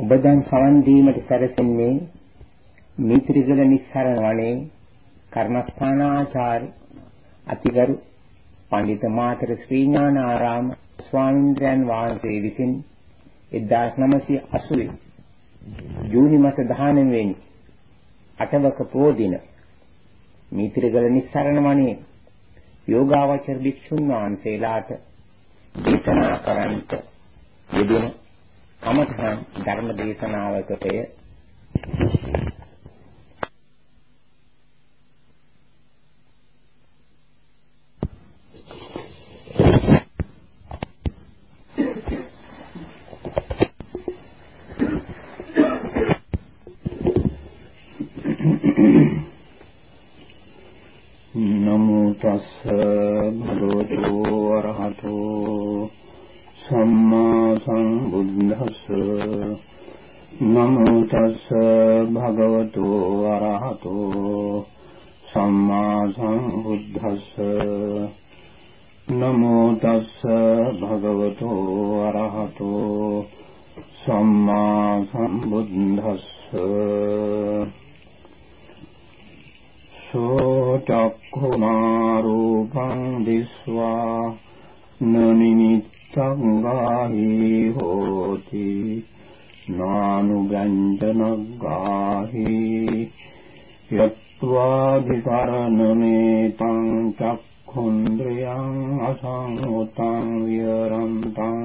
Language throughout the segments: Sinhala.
ඔබ දැන් සවන් දීමට සැරසෙන්නේ මීත්‍රිගල නිස්සරණ වනේ කර්මස්ථානාචාර්ය අතිගරු පඬිත මාතර ශ්‍රී ඥානාරාම ස්වාමීන්ද්‍රයන් වහන්සේ විසින් 1980 ජූනි මාස 19 වෙනි අටවක පොහොය දින මීත්‍රිගල නිස්සරණ වනේ යෝගාවචර භික්ෂුන් වහන්සේලාට දේශනා කරන්නට යෙදෙන කමඨහන් ධර්ම දේශනාවකටය නමෝ තස්ස භගවතු වරහතෝ සම්මා සම්බුද්දස්ස නමෝ තස්ස භගවතු වරහතෝ සම්මා සම්බුද්දස්ස නමෝ තස්ස භගවතු වරහතෝ සම්මා සම්බුද්දස්ස සෝ චක්ඛුනා රූපං දිස්වා නනිමිත්තං ගාහි හෝති නානුගංජනග්ගාහි යත්වාදිකරණමේතං චක්ඛුන්ද්‍රයං අසංඋතං විරන්තං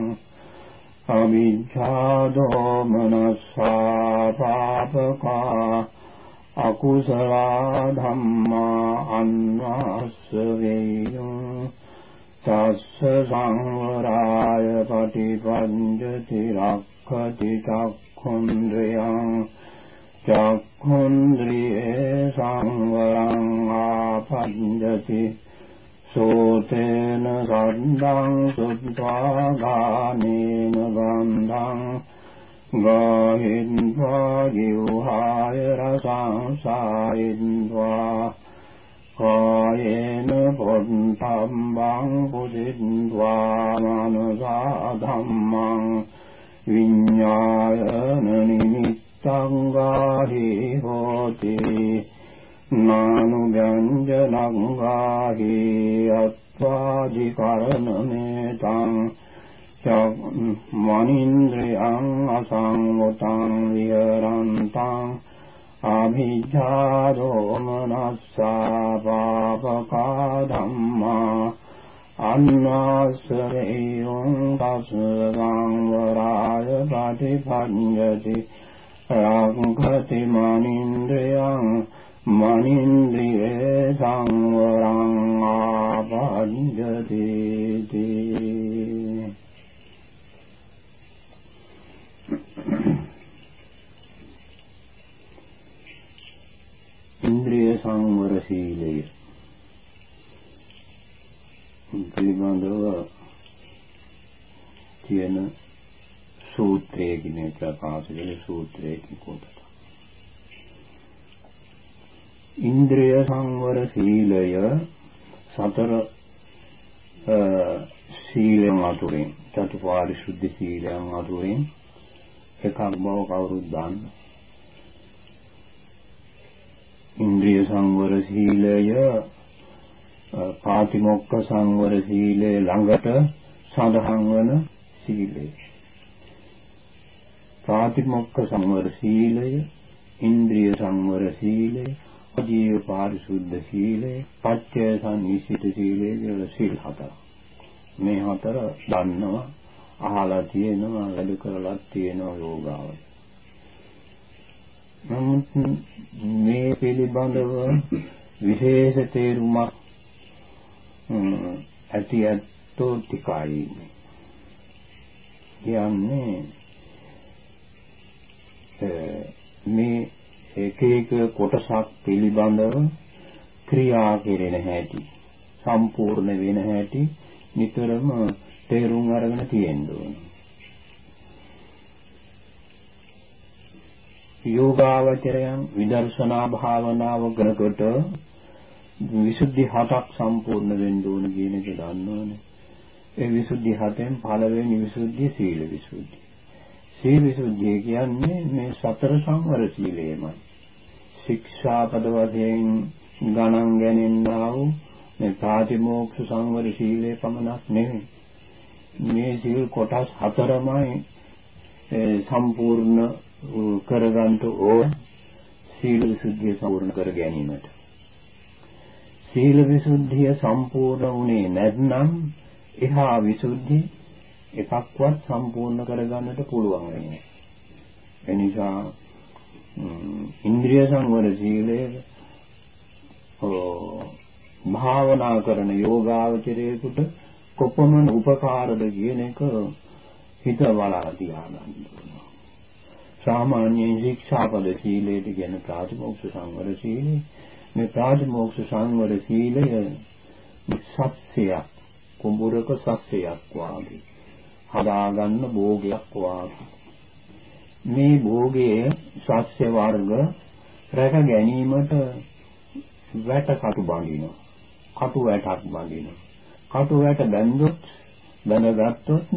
අවිජ්ජාදෝ මනසා පාපකා අකුසල ධම්මා අන්වාස්ස වේයං තස්ස සංවරාය පටිපංජති රක්ඛති චක්ඛුන්ද්‍රයං චක්ඛුන්ද්‍රියේ සංවරං ආපංජති සෝතේන සද්දං සුත්වා ගානේන ගන්ධං ගාහින්වා ජීවහාය රසං සායින්වා කායේන පොන්තම්බං පුදින්වා මනසා ධම්මං විඤ්ඤායන නිමිත්තං ගාහි හෝති නානු ව්‍යංජනං ගාහි අත්වාදි කරණමේතං මනින්ද්‍රයං අසංවතං විහරන්තං අභිජ්ජාදෝ මනස්සා පාපකා ධම්මා අන්නාසරේයං තස්සං වරාය පටිපඤ්ඤති රාගඛති මනින්ද්‍රයං මනින්ද්‍රියේ සංවරං ආපඤ්ඤති ඉන්ද්‍රිය සංවර සීලය පිළිබඳව කියන සූත්‍රයේ කියන ප්‍රකාශ කළ සූත්‍රයේ කොටස. ඉන්ද්‍රිය සංවර සීලය සතර සීලයන් අතුරින් චතුපාරිශුද්ධ සීලයන් අතුරින් එකක් බව කවුරුත් දන්නවා. ඉන්ද්‍රිය සංවර සීලය පාතිමොක්ඛ සංවර සීලය ළඟට සඳහන් වන සීලය. පාතිමොක්ඛ සංවර සීලය, ඉන්ද්‍රිය සංවර සීලය, ජීව පාරිශුද්ධ සීලය, පච්චය සංනිසිත සීලය කියලා සීල් හතර. මේ හතර දන්නවා, අහලා තියෙනවා, වැඩ කරලා තියෙනවා යෝගාවයි. නමුත් මේ පිළිබඳව විශේෂ තේරුමක් ඇති ඇත්තෝ tikai කියන්නේ මේ එක එක කොටසක් පිළිබඳව ක්‍රියා කෙරෙන හැටි සම්පූර්ණ වෙන හැටි නිතරම තේරුම් අරගෙන තියෙන්න ඕනේ යෝගාවචරයන් විදර්ශනා භාවනාව කරනකොට විසුද්ධි හතක් සම්පූර්ණ වෙන්න ඕන කියන එක දන්නවනේ. ඒ විසුද්ධි හතෙන් පළවෙනි විසුද්ධිය සීල විසුද්ධිය. සීල විසුද්ධිය කියන්නේ මේ සතර සංවර සීලයමයි. ශික්ෂාපද වශයෙන් ගණන් ගණන්නා වූ මේ ප්‍රාතිමෝක්ෂ සංවර සීලය පමණක් නෙවෙයි. මේ සීල් කොටස් හතරමයි සම්පූර්ණ කරගන්න ඕන සීල විසුද්ධිය සම්පූර්ණ කර ගැනීමට. සීල විසුද්ධිය සම්පූර්ණ වුණේ නැත්නම් එහා විසුද්ධි එකක්වත් සම්පූර්ණ කරගන්නට පුළුවන් වෙන්නේ. එනිසා ඉන්ද්‍රිය සංවර සීලය භාවනා කරන යෝගාවචරයේකට කොපමණ උපකාරද කියන එක හිත බලා තියාගන්න ඕන. සාමාන්‍යයෙන් ශික්ෂාපද සීලයට කියන ප්‍රාතිමෝක්ෂ සංවර සීලය. මේ ප්‍රාතිමෝක්ෂ සංවර සීලය සත්‍යයක් කුඹුරක සත්‍යයක් වාගේ හදාගන්න භෝගයක් වාගේ. මේ භෝගයේ ශස්්‍ය වර්ග රැක ගැනීමට වැට කටු බඳිනවා. කටු වැටක් බඳිනවා. කටු වැට බැන්දොත් බැඳගත්තොත්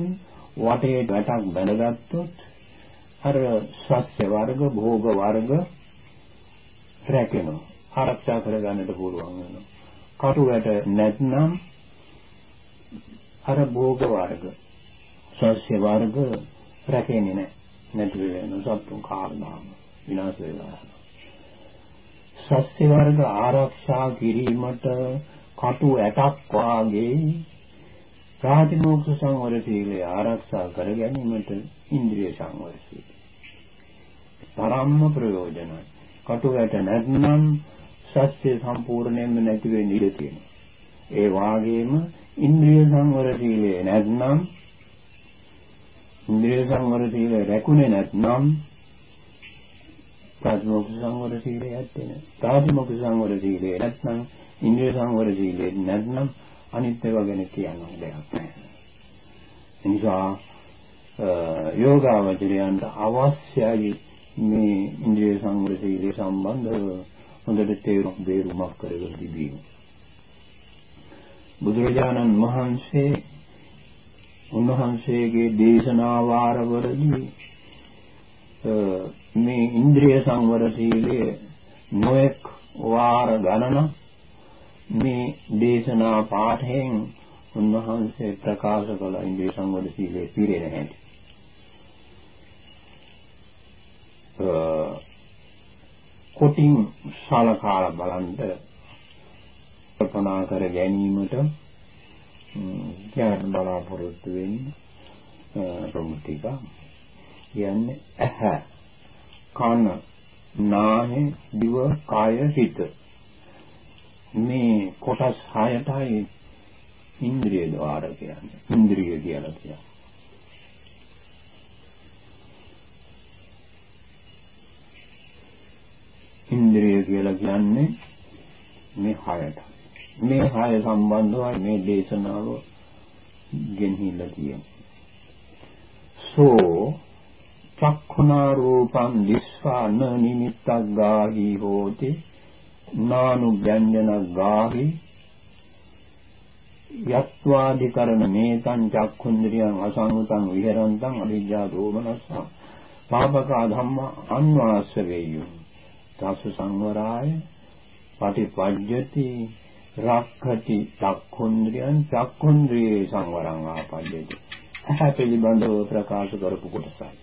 වටේ වැටක් බැඳගත්තොත් අර ශස්්‍ය වර්ග භෝග වර්ග රැකෙනවා. ආරක්ෂා කරගන්නට පුළුවන් වෙනවා. කටු වැට නැත්නම් අර භෝග වර්ග ශස්්‍ය වර්ග රැකෙන්නේ නැහැ. නැති වෙන සත්තුන් කාරණාම විනාශ වෙලා යනවා. සස්්‍ය වර්ග ආරක්ෂා කිරීමට කටු ඇටක් වාගේ ප්‍රාතිමෝක්ෂ සංවර සීලය ආරක්ෂා කර ගැනීමට ඉන්ද්‍රිය සංවර සීලය. තරම්ම ප්‍රයෝජනයි. කටු ඇට නැත්නම් සත්‍ය සම්පූර්ණයෙන්ම නැති වෙන්න ඉඩ තියෙනවා. ඒ වාගේම ඉන්ද්‍රිය සංවර සීලය නැත්නම් ඉන්ද්‍රිය සංවර සීලය රැකුනේ නැත්නම් ප්‍රාතිමෝක්ෂ සංවර සීලය ඇත්තේ නැහැ. ප්‍රාතිමෝක්ෂ සංවර සීලය නැත්නම් ඉන්ද්‍රිය සංවර සීලය නැත්නම් අනිත් ඒවා ගැන කියන්න දෙයක් නැහැ. එනිසා යෝගාවචරයන්ට අවශ්‍යයි මේ ඉන්ද්‍රිය සංවර සීලය සම්බන්ධව හොඳට තේරුම් බේරුමක් කරගෙන තිබීම. බුදුරජාණන් වහන්සේ උන්වහන්සේගේ දේශනා වාරවලදී මේ ඉන්ද්‍රිය සංවර සීලය නොඑක් වාර ගණන මේ දේශනා පාඨයෙන් උන්වහන්සේ ප්‍රකාශ කළ ඉන්ද්‍රිය සංවර සීලය පිරෙන හැටි. කොටින් සලකා බලන්න කල්පනා කර ගැනීමට ඥාන බලාපොරොත්තු වෙන්නේ ප්‍රමුතික කියන්නේ ඇහැ කන නාහය දිව කාය හිත. මේ කොටස් හයටයි ඉන්ද්‍රිය ద్వාර කියන්නේ. ඉන්ද්‍රිය කියලා කියන්නේ ඉන්ද්‍රිය කියලා කියන්නේ මේ හයට මේ හය සම්බන්ධවයි මේ දේශනාව ගෙනහිලා තියෙන්නේ. සෝ චක්ඛුනා රූපං දිස්වාන නිමිත්තක් ගාහි හෝති නානු ව්‍යංජන ගාහි යත්වාදිකරණ මේතං චක්ඛුන්ද්‍රියං අසංගතං විහෙරන්තං අවිජ්ජා දෝමනස්ස පාපක ධම්ම අන්වාස්ස වේයු තස්ස සංවරාය පටිපජ්ජති රක්ඛති චක්ඛුන්ද්‍රියං චක්ඛුන්ද්‍රියේ සංවරං ආපජ්ජති. අහ පිළිබඳව ප්‍රකාශ කරපු කොටසයි.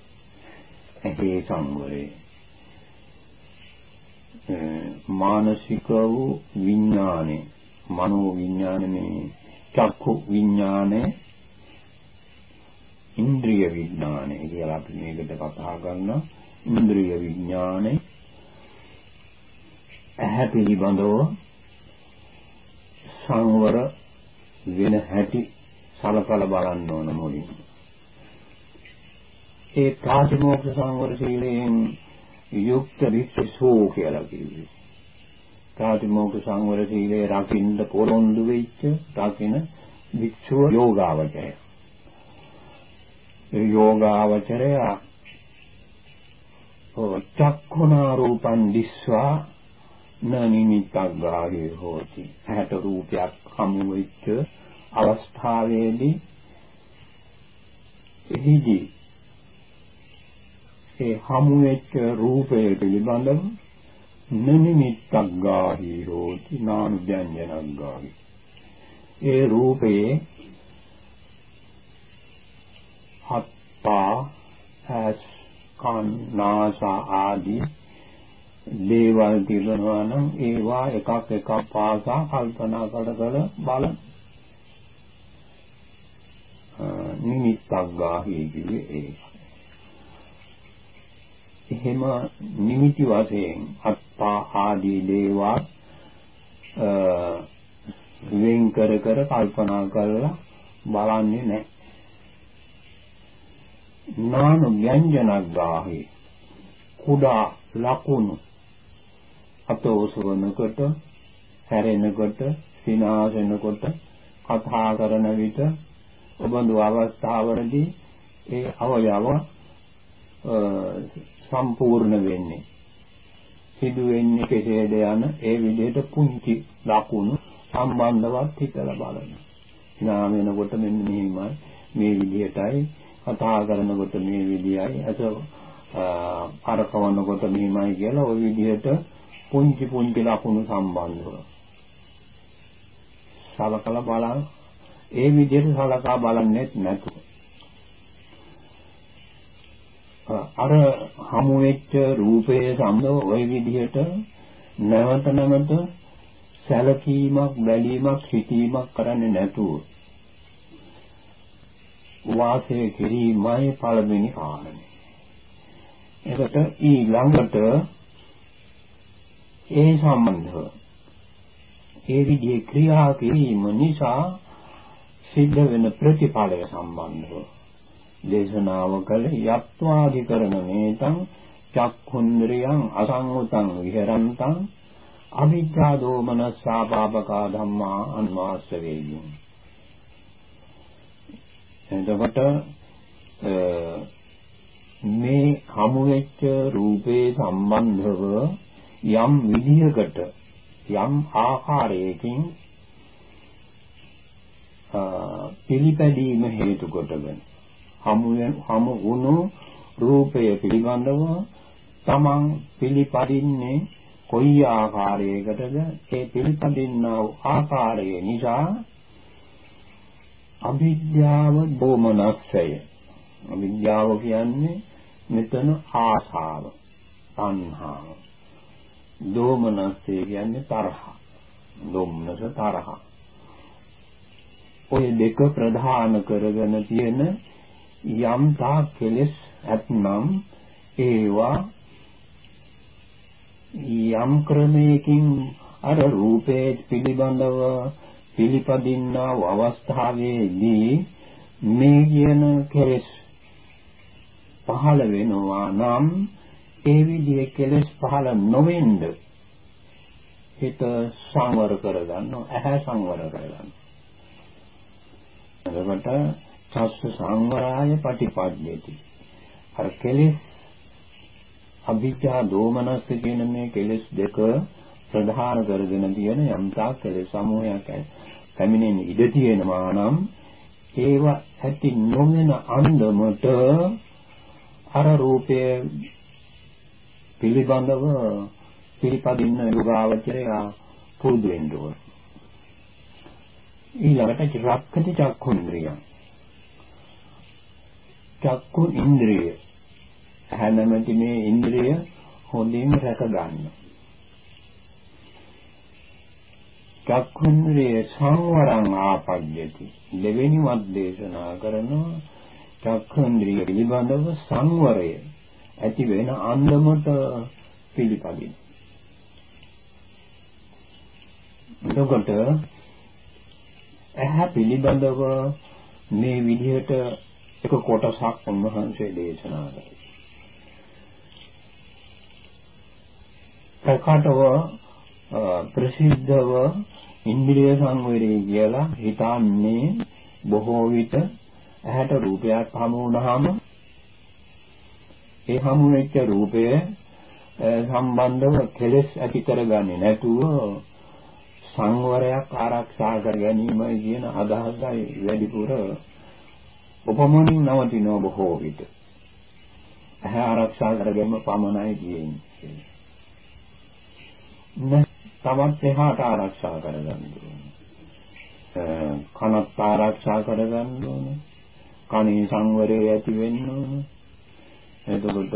එහේ සංවරේ මානසික වූ විඥානේ මනෝ විඥානේ චක්ඛු විඥානේ ඉන්ද්‍රිය විඥානේ කියලා අපි මේකට කතා කරනවා. ඉන්ද්‍රිය විඥානේ ඇහැ පිළිබඳව සංවර වෙන හැටි සලකලා බලන්න ඕන මුලින්. ඒ ප්‍රාතිමෝක්ෂ සංවර සීලයෙන් යුක්ත වික්ෂෝ කියලා කිව්වේ. ප්‍රාතිමෝක්ෂ සංවර සීලේ රකින්න පොරොන්දු වෙච්ච රකින්න වික්ෂුව යෝගාවචරය. ඒ යෝගාවචරය චක්ඛුනා රූපං දිස්වා නනිමිත්තක් ගාහේ හෝති. ඇහැට රූපයක් හමු වෙච්ච අවස්ථාවේදී එහිදී ඒ හමු වෙච්ච රූපය පිළිබඳව නිමිත්තක් ගාහි හෝති නානු ව්‍යංජනක් ගාහි ඒ රූපයේ හත්පා ඇස් කන් නාස ආදී දේවල් තිබෙනවා නම් ඒවා එකක් එකක් පාසා කල්පනා කර කර බලන නිමිත්තක් ගාහි කිව්වේ ඒක. එහෙම නිමිති වශයෙන් අත්පා ආදී දේවල් වෙන් කර කර කල්පනා කරලා බලන්නේ නැහැ. නාන ව්‍යංජනක් ගාහි කුඩා ලකුණු අතෝසවනකොට හැරෙනකොට සිනාසෙනකොට කතා කරන විට ඔබඳු අවස්ථාවලදී ඒ අවයව සම්පූර්ණ වෙන්නේ සිදු වෙන්නේ කෙසේද යන ඒ විදිහට පුංචි ලකුණු සම්බන්ධවත් හිතලා බලන්න. නාම වෙනකොට මෙන්න මෙහිමයි මේ විදිහටයි කතා කරනකොට මේ විදියයි අත අරකවනකොට මෙහිමයි කියලා ওই විදිහට පුංචි පුංචි ලකුණු සම්බන්ධව. සලකලා බලන්න. ඒ විදිහට සලකා බලන්නේ නැතුව. අර හමු වෙච්ච රූපයේ සම්බව ওই විදිහට නැවත නැවත සැලකීමක් බැලීමක් හිතීමක් කරන්නේ නැතුව වාසය කිරීමයි පළවෙනි කාරණේ. එකට ඊළඟට ඒ සම්බන්ධව ඒ විදිහේ ක්‍රියා කිරීම නිසා සිද්ධ වෙන ප්‍රතිඵලය සම්බන්ධව දේශනාව කළ යත්වාදිකරණ මේතං චක්ඛුන්ද්‍රියං අසංගතං විහෙරන්තං අවිද්‍යා දෝමනස්සා පාපකා ධම්මා අන්වාස්ස වේයි එතකොට මේ හමු වෙච්ච රූපේ සම්බන්ධව යම් විදියකට යම් ආකාරයකින් පිළිපැදීම හේතු කොටගෙන හමු හමු වුණු රූපය පිළිබඳව තමන් පිළිපදින්නේ කොයි ආකාරයකටද? ඒ පිළිපදින්නා ආකාරය නිසා අවිද්‍යාව දෝමනස්සය. අවිද්‍යාව කියන්නේ මෙතන ආසාව තණ්හාව. දෝමනස්සය කියන්නේ තරහ. දොම්නස තරහ. ඔය දෙක ප්‍රධාන කරගෙන තියෙන යම් තා කෙලෙස් ඇතනම් ඒවා යම් ක්‍රමයකින් අර රූපේ පිළිබඳව පිළිපදින්නා අවස්ථාවේදී මේ කියන කෙලෙස් පහළ වෙනවා නම් ඒ විදිහේ කෙලෙස් පහළ නොවෙන්න හිත සංවර කරගන්න ඇහැ සංවර කරගන්න එතකොට චස්ස සංවරාය පටිපද්‍යති අර කෙලෙස් අභිජ්ජා දෝමනස්ස කියන මේ කෙලෙස් දෙක ප්‍රධාන කරගෙන තියෙන යම්තා කෙලෙස් සමූහයක් පැමිණෙන ඉඩ තියෙනවා නම් ඒව ඇති නොවන අන්දමට අර රූපය පිළිබඳව පිළිපදින්න යෝගාවචරය පුරුදු වෙන්න ඕන. ඊළඟට රක්කති චක්කුන්ද්‍රිය. චක්කු ඉන්ද්‍රිය. හැනමැති මේ ඉන්ද්‍රිය හොඳින් රැක ගන්න. චක්කුන්ද්‍රිය සංවරං ආපජ්‍යති. දෙවෙනි වත් දේශනා කරනවා චක්කුන්ද්‍රිය පිළිබඳව සංවරය ඇති වෙන අන්දමට පිළිපදින. එතකොට ඇහැ පිළිබඳව මේ විදිහට එක කොටසක් උන්වහන්සේ දේශනා කළා. ප්‍රකටව ප්‍රසිද්ධව ඉන්ද්‍රිය සංවරය කියලා හිතන්නේ බොහෝ විට ඇහැට රූපයක් හමු වුණාම ඒ හමු වෙච්ච රූපය සම්බන්ධව කෙලෙස් ඇති කරගන්නේ නැතුව සංවරයක් ආරක්ෂා කර ගැනීමයි කියන අදහසයි වැඩිපුර උපමනින් නවතින බොහෝ විට ඇහැ ආරක්ෂා කරගන්න පමණයි තියෙන්නේ. නැ තවත් එහාට ආරක්ෂා කරගන්න ඕනේ. කනත් ආරක්ෂා කරගන්න ඕනේ. කණේ සංවරය ඇති වෙන්න ඕනේ. එතකොට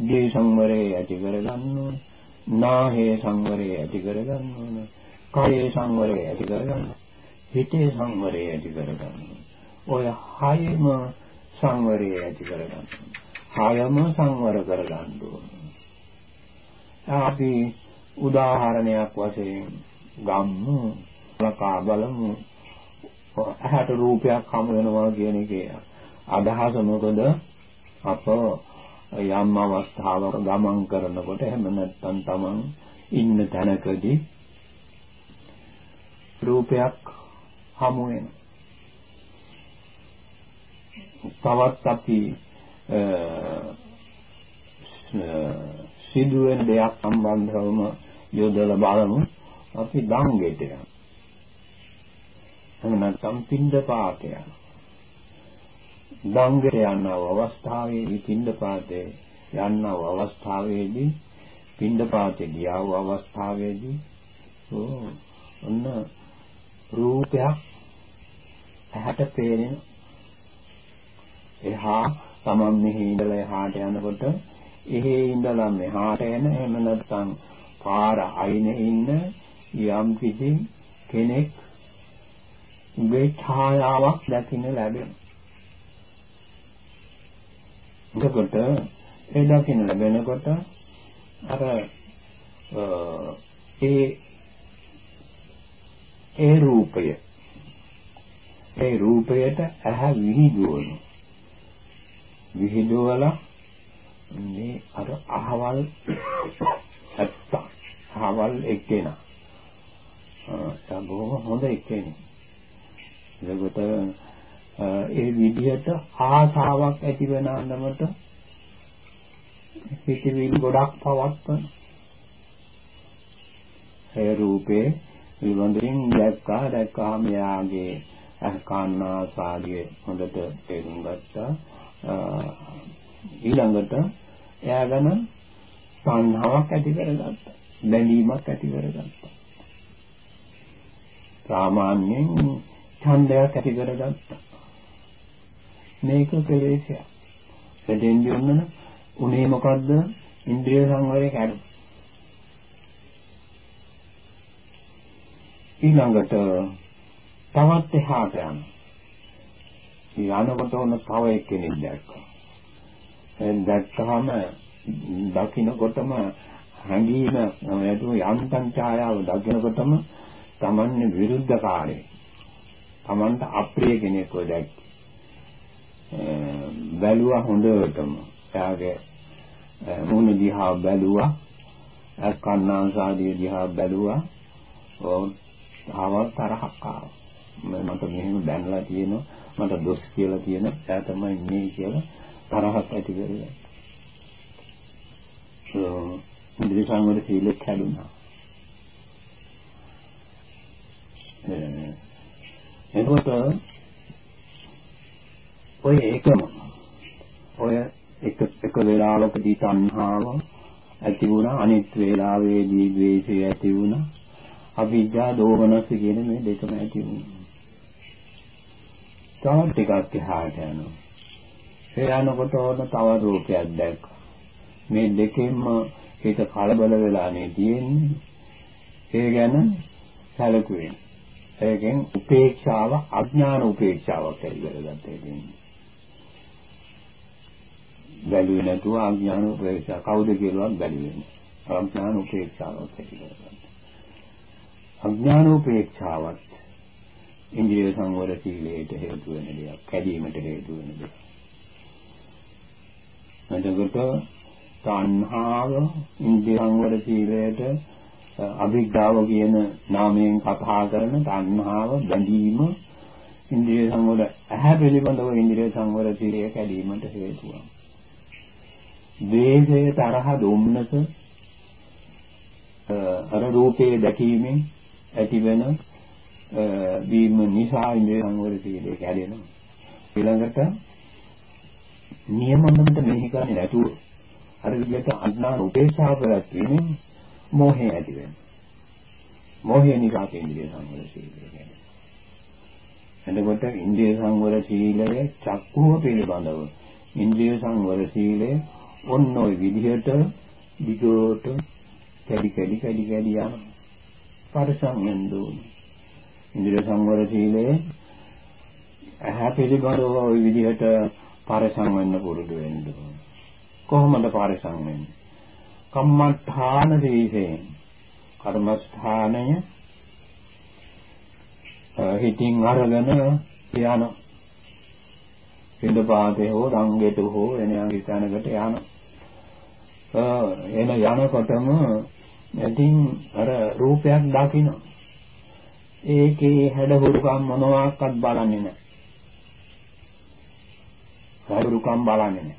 දී සංවරය ඇති කරගන්න ඕනේ. නාහේ සංවරය ඇති කරගන්න ඕනේ. කායේ සංවරය ඇති කරගන්න. හිතේ සංවරය ඇති කරගන්න. ඔය හයම සංවරය ඇති කරගන්න. හයම සංවර කරගන්න ඕනේ. අපි උදාහරණයක් වශයෙන් ගම්මු ලකා බලමු ඇහැට රූපයක් හමු වෙනවා කියන එකේ අදහස මොකද අප යම් අවස්ථාවක ගමන් කරනකොට එහෙම නැත්නම් Taman ඉන්න තැනකදී රූපයක් හමු වෙන තවත් අපි සිදුවෙන දෙයක් සම්බන්ධවම යොදලා බලමු අපි දංගෙට යනවා. එහෙම නැත්නම් පින්ද පාතය. දංගෙට යනව අවස්ථාවේදී පින්ද පාතේ යනව අවස්ථාවේදී පින්ද පාතේ ගියව අවස්ථාවේදී ඔන්න රූපයක් ඇහැට පේන එහා තමන් මෙහි ඉඳලා එහාට යනකොට එහෙ ඉඳලා මෙහාට එන එහෙම නැත්නම් පාර අයිනේ ඉන්න යම් කිසි කෙනෙක් ගේ ඡායාවක් දකින්න ලැබෙන. එතකොට ඒ දකින්න ලැබෙනකොට අර ඒ ඒ රූපය ඒ රූපයට ඇහැ විහිදුවන විහිදුවලා මේ අර අහවල් ඇත්ත අහවල් එක්කෙනා. ආ බොහොම හොඳ එක්කෙනෙක්. එතකොට ඒ විදිහට ආසාවක් ඇති වෙන අන්දමට හිතවිලි ගොඩක් පවත්වන ඒ රූපේ පිළිබඳින් දැක්කා දැක්කාම යාගේ අහකන්නාසාදිය හොඳට තේරුම් ගත්තා ඊළඟට එයා ගැන සංහාවක් ඇති කරගත්තා. බැඳීමක් ඇති කරගත්තා. සාමාන්‍යයෙන් ඡන්දයක් ඇති කරගත්තා. මේක කෙලෙසයක්. එදෙන්දි ඔන්නන උනේ මොකද්ද? ඉන්ද්‍රිය සංවරය කැඩු. ඊළඟට තවත් එහාට යන. ඊළඟට ඔන්න තව එක්කෙනෙක් දැක්කා. දැක්කහම දකින්නකොටම හැඟීම නැතුව යන්තම් ඡායාව දකින්නකොටම Tamanne විරුද්ධකාරී Tamanට අප්‍රිය කෙනෙක් ඔය දැක්කේ බැලුවා හොඳටම. එයාගේ මුණ දිහා බැලුවා. අකන්නාසාදිය දිහා බැලුවා. ඕ ආවත් තරහක් ආවා. මට මෙහෙම බැනලා තියෙනවා. මට දොස් කියලා තියෙන එයා තමයි මේ කියලා තරහක් ඇති කරගන්න. ඉන්ද්‍රිය සංවර සීලෙත් හැදුනා. එතකොට ඔය එකම ඔය එක එක වේලාවකදී තණ්හාව ඇති වුණා අනිත් වේලාවේදී ද්වේෂය ඇති වුණා අවිජ්ජා දෝමනස කියන මේ දෙකම ඇති වුණා. තවත් ටිකක් එහාට යනවා. ඒ යනකොට ඕන තව රූපයක් දැක්කා. මේ දෙකෙන්ම හිත කලබල වෙලානේ තියෙන්නේ. ඒ ගැන සැලකුවේ. ඒකෙන් උපේක්ෂාව අඥාන උපේක්ෂාවක් ඇති කරගත්තා කියන්නේ. බැලුවේ නැතුව අඥාන උපේක්ෂා කවුද කියලාවත් බැලුවේ නෑ. අඥාන උපේක්ෂාවක් ඇති කරගත්තා. අඥාන උපේක්ෂාවත් ඉන්ද්‍රිය සංවර සීලයට හේතු වෙන දෙයක්, කැඩීමට හේතු වෙන දෙයක්. එතකොට තණ්හාව ඉන්ද්‍රිය සංවර සීලයට අභිඥාව කියන නාමයෙන් කතා කරන තණ්හාව බැඳීම ඉන්ද්‍රිය සංවර ඇහැ පිළිබඳව ඉන්ද්‍රිය සංවර සීලය කැඩීමට හේතුවක්. ද්වේෂය තරහ දුම්නස අර රූපේ දැකීමෙන් ඇතිවෙන වීම නිසා ඉන්ද්‍රිය සංවර සීලය කැඩෙනවා. ඊළඟට නියමමකට මෙහි කරන්නේ නැතුව අර විදිහට අඥාන උපේක්ෂාව පැවැත්වීමෙන් මෝහය ඇති වෙනවා. මෝහය නිසා ඉන්ද්‍රිය සංවර සීලය කියන්නේ. එතකොට ඉන්ද්‍රිය සංවර සීලය චක්කුව පිළිබඳව ඉන්ද්‍රිය සංවර සීලය ඔන්න ඔය විදිහට දිගට කැඩි කැඩි කැඩි කැඩි යන පරිසම් වෙන්න ඕනේ. ඉන්ද්‍රිය සංවර සීලය ඇහැ පිළිබඳව ওই විදිහට පරිසම් වෙන්න පුරුදු වෙන්න ඕනේ. කොහොමද පරිසම් වෙන්නේ? කම්මඨාන දීසෙන් කර්මස්ථානය හිතින් අරගෙන යන පින්දපාතේ හෝ රංගෙට හෝ එන යංගිතනකට යන එන යනකොටම ඉතින් අර රූපයක් දකින්න ඒකේ හැඩහුරුකම් මොනවාක්වත් බලන්නේ නැහැ. හැඩහුරුකම් බලන්නේ නැහැ.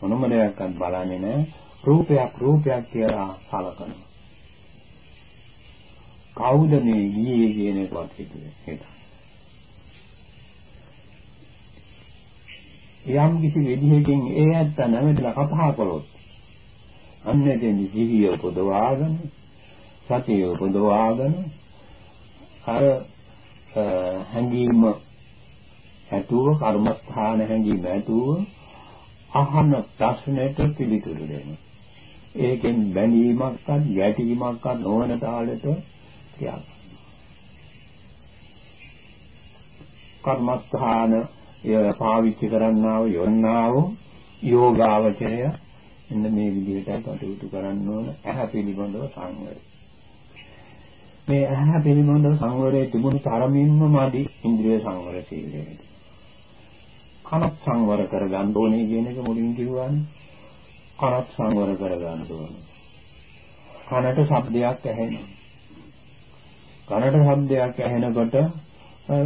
මොනම දෙයක්වත් බලන්නේ නැහැ. රූපයක් රූපයක් කියලා සලකනවා. කවුද මේ ගියේ කියන එකවත් හිතුවේ යම් කිසි විදිහකින් ඒ ඇත්ත නැවතලා කතා කළොත් අන්නේදී සිහිය උපදවාගෙන සතිය උපදවාගෙන අර හැඟීම ඇතුව කර්මස්ථාන හැඟීම ඇතුව අහන ප්‍රශ්නෙට පිළිතුරු දෙනවා. ඒකෙන් බැඳීමක්වත් ගැටීමක්වත් නොවන තාලෙට තියාගන්න. කර්මස්ථාන පාවිච්චි කරන්නාව යොන්නාව යෝගාවචරය එන්න මේ විදිහටයි කටයුතු කරන්න ඕන ඇහැ පිළිබඳව සංවරය. මේ ඇහැ පිළිබඳව සංවරයේ තිබුණු තරමින්ම මදි ඉන්ද්‍රිය සංවර සීලයට. කනත් සංවර කරගන්න ඕනේ කියන එක මුලින් කිව්වානේ. කනත් සංවර කරගන්න ඕනේ. කනට ශබ්දයක් ඇහෙනවා. කනට ශබ්දයක් ඇහෙනකොට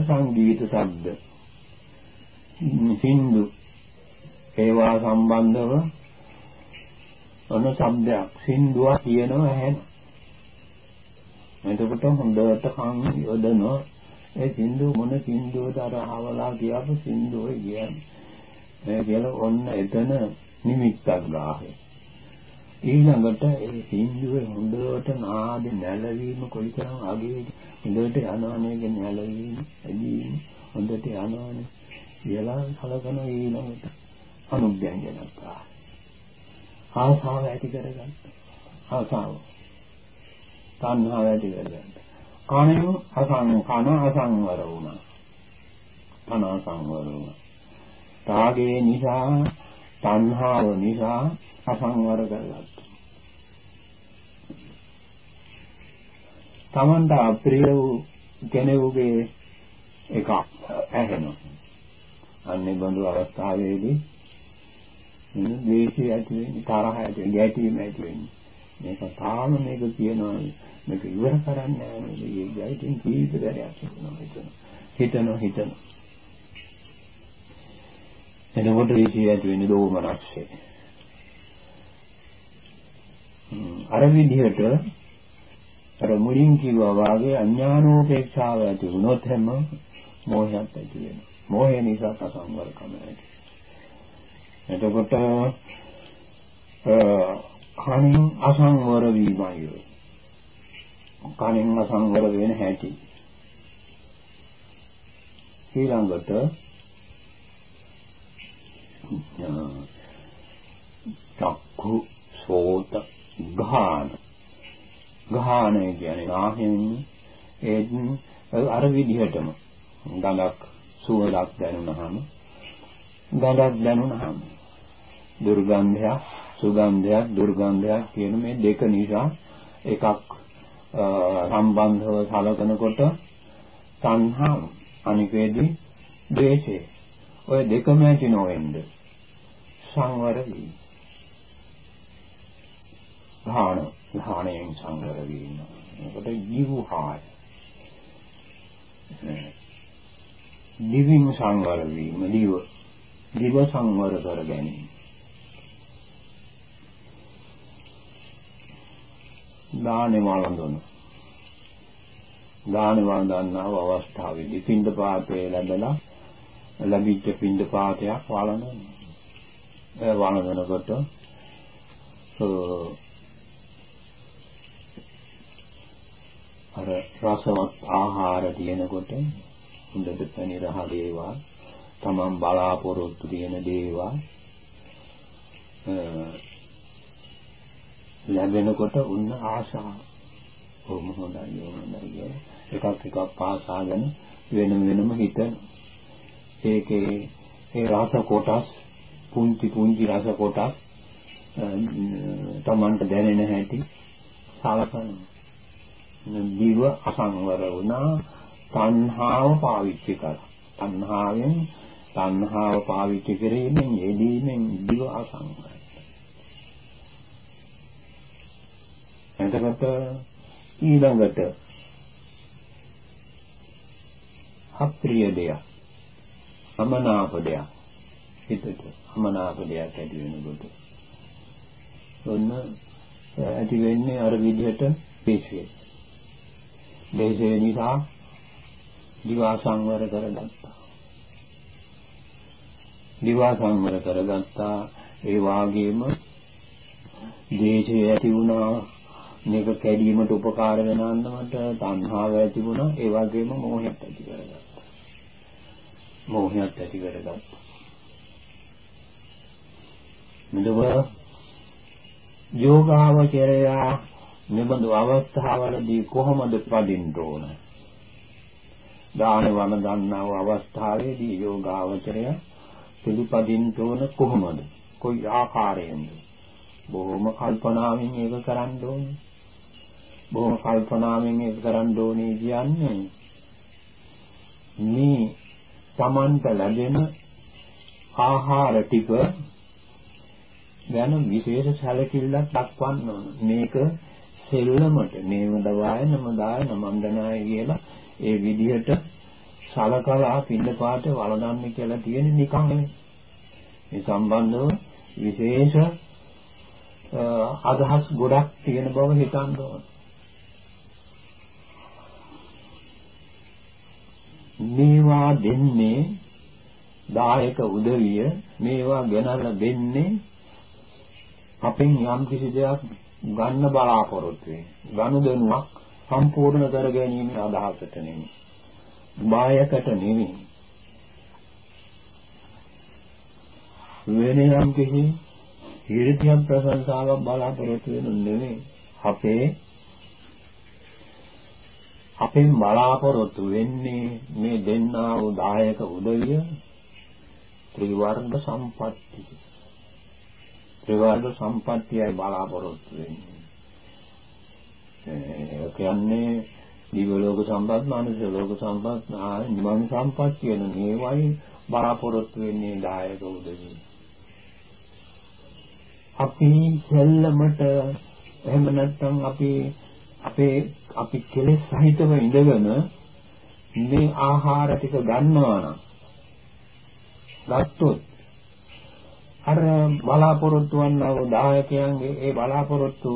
සංගීත ශබ්ද සින්දු ඒවා සම්බන්ධව ඔන්න શબ્දයක් සින්දුවක් කියනවා ඇහෙන. එතකොට හොඳට කන් යොදනවා ඒ සින්දුව මොන සින්දුවද අර අහවලා කියපු සින්දුව කියන්නේ. ඒ කියලා ඔන්න එතන නිමිත්තක් ගාහේ. ඊළඟට ඒ සින්දුවේ හොඳට නාද නැලවීම කොයිතරම් අගේද හොඳට යනවනේ කියන නැලවීම ඇදීම හොඳට යනවනේ කියලා කලකන ඊළඟට අනුභ්‍යංජනක් ආවා ආසාව ඇති කරගන්න. ආසාව. තණ්හාව ඇති කරගන්න. කණෙන් අසං කන අසංවර වුණා. කන අසංවර වුණා. රාගයේ නිසා තණ්හාව නිසා අසංවර කරගත්තා. තමන්ට අප්‍රිය වූ කෙනෙකුගේ එකක් ඇහෙනවා. අන්නේ බඳු අවස්ථාවේදී ද්වේෂය ඇති වෙන්නේ තරහ ඇති වෙන්නේ ගැටීම ඇති වෙන්නේ. මේක තාම මේක කියනවා මේක ඉවර කරන්නේ නැහැ මේක ගැටීම් කීප දරයක් හිතනවා හිතන හිතනවා හිතන එතකොට ද්වේෂය ඇති වෙන්නේ දෝමනස්සේ අර විදිහට අර මුලින් කිව්වා වාගේ අඥානෝපේක්ෂාව ඇති වුණොත් හැම මෝහයක් ඇති වෙනවා. මෝහය නිසා අසංවරකම ඇති. එතකොට කණින් අසංවර වීමයි. කණින් අසංවර වෙන හැටි. ඊළඟට චක්ඛු සෝත ගාන ගාන කියන්නේ ආහෙන් ඒ අර විදිහටම ගඳක් සුවඳක් දැනුණාම ගඳක් දැනුණාම දුර්ගන්ධයක් සුගන්ධයක් දුර්ගන්ධයක් කියන මේ දෙක නිසා එකක් සම්බන්ධව සලකනකොට සංහා අනිකේදී ද්වේෂය. ඔය දෙකම ඇති නොවෙන්න සංවර වී ධාන ධානයෙන් සංවර වීම. ඒකට ජීවහාය දිවින් සංවර වීම දිව දිව සංවර කර ගැනීම. දානේ වළඳන. දානේ වළඳනව අවස්ථාවේදී පින්ඩ පාතේ ලැබලා ලැබිච්ච පින්ඩ පාතයක් වළඳන. වළඳනකොට අර රසවත් ආහාර තියෙනකොට හොඳට පැණි රහ දේවා තමන් බලාපොරොත්තු තියෙන දේවා ලැබෙනකොට උන්න ආශාව කොහොම හොඳයි හොඳයි කියලා. එකක් එකක් පාසාගෙන වෙනම වෙනම හිතන. ඒකේ ඒ රස කොටස් පුංචි පුංචි රස කොටස් තමන්ට දැනෙන හැටි සලකනවා. දිව අසංවර වුණා තණ්හාව පාවිච්චි කරා තණ්හාවෙන් තණ්හාව පාවිච්චි කිරීමෙන් යෙදීමෙන් දිව අසංවරයි. එතකොට ඊළඟට අප්‍රිය දෙයක් අමනාප දෙයක් හිතට අමනාප දෙයක් ඇති වෙනකොට ඔන්න ඇති වෙන්නේ අර විදිහට පේශය. දේශේ නිසා දිවා සංවර කරගත්තා. දිවා සංවර කරගත්තා ඒ වාගේම දේශේ ඇති වුණා මේක කැඩීමට උපකාර වෙන අන්දමට තණ්හාව ඇති වුණා ඒ වගේම මෝහයක් ඇති කරගත්තා. මෝහයක් ඇති කරගත්තා. මෙලොව යෝගාවචරයා මෙබඳු අවස්ථාවලදී කොහොමද පදින්න ඕන? දාන වන ගන්නව අවස්ථාවේදී යෝගාවචරය පිළිපදින්න ඕන කොහොමද? කොයි ආකාරයෙන්ද? බොහොම කල්පනාවෙන් ඒක කරන්න ඕනේ. බොහොම කල්පනාවෙන් ඒක කරන්න ඕනේ කියන්නේ මේ Tamanta ලැබෙන ආහාර ටික ගැන විශේෂ සැලකිල්ලක් දක්වන්න ඕන. මේක සෙල්ලමට නේම දවාය නම දාය නමන්දනාය කියලා ඒ විදිහට සලකලා පින්නපාත වළඳන්නේ කියලා තියෙන නිකන් නෙමෙයි. මේ සම්බන්ධව විශේෂ අදහස් ගොඩක් තියෙන බව හිතන්න ඕන. මේවා දෙන්නේ දායක උදවිය මේවා ගෙනල්ලා දෙන්නේ අපෙන් යම් කිසි දෙයක් ගන්න බලාපොරොත්තු වෙන ගනුදෙනුවක් සම්පූර්ණ කර ගැනීම අදහසට නෙමෙයි. බායකට නෙමෙයි. වෙන යම් කිසි ඊර්තියක් ප්‍රශංසාවක් බලාපොරොත්තු වෙනු නෙමෙයි. අපේ අපෙන් බලාපොරොත්තු වෙන්නේ මේ දෙන්නා වූ දායක උදවිය ත්‍රිවර්ග සම්පත්තිය ත්‍රිවර්ග සම්පත්තියයි බලාපොරොත්තු වෙන්නේ. ඒ කියන්නේ දිව ලෝක සම්පත්, මානසික ලෝක සම්පත්, නිවන සම්පත් කියන මේවයි බලාපොරොත්තු වෙන්නේ දායක උදවිය. අපි සෙල්ලමට එහෙම නැත්නම් අපි අපේ අපි කෙලෙස් සහිතව ඉඳගෙන මේ ආහාර ටික ගන්නවා නම් ගත්තොත් අර බලාපොරොත්තු වන්නා දායකයන්ගේ ඒ බලාපොරොත්තු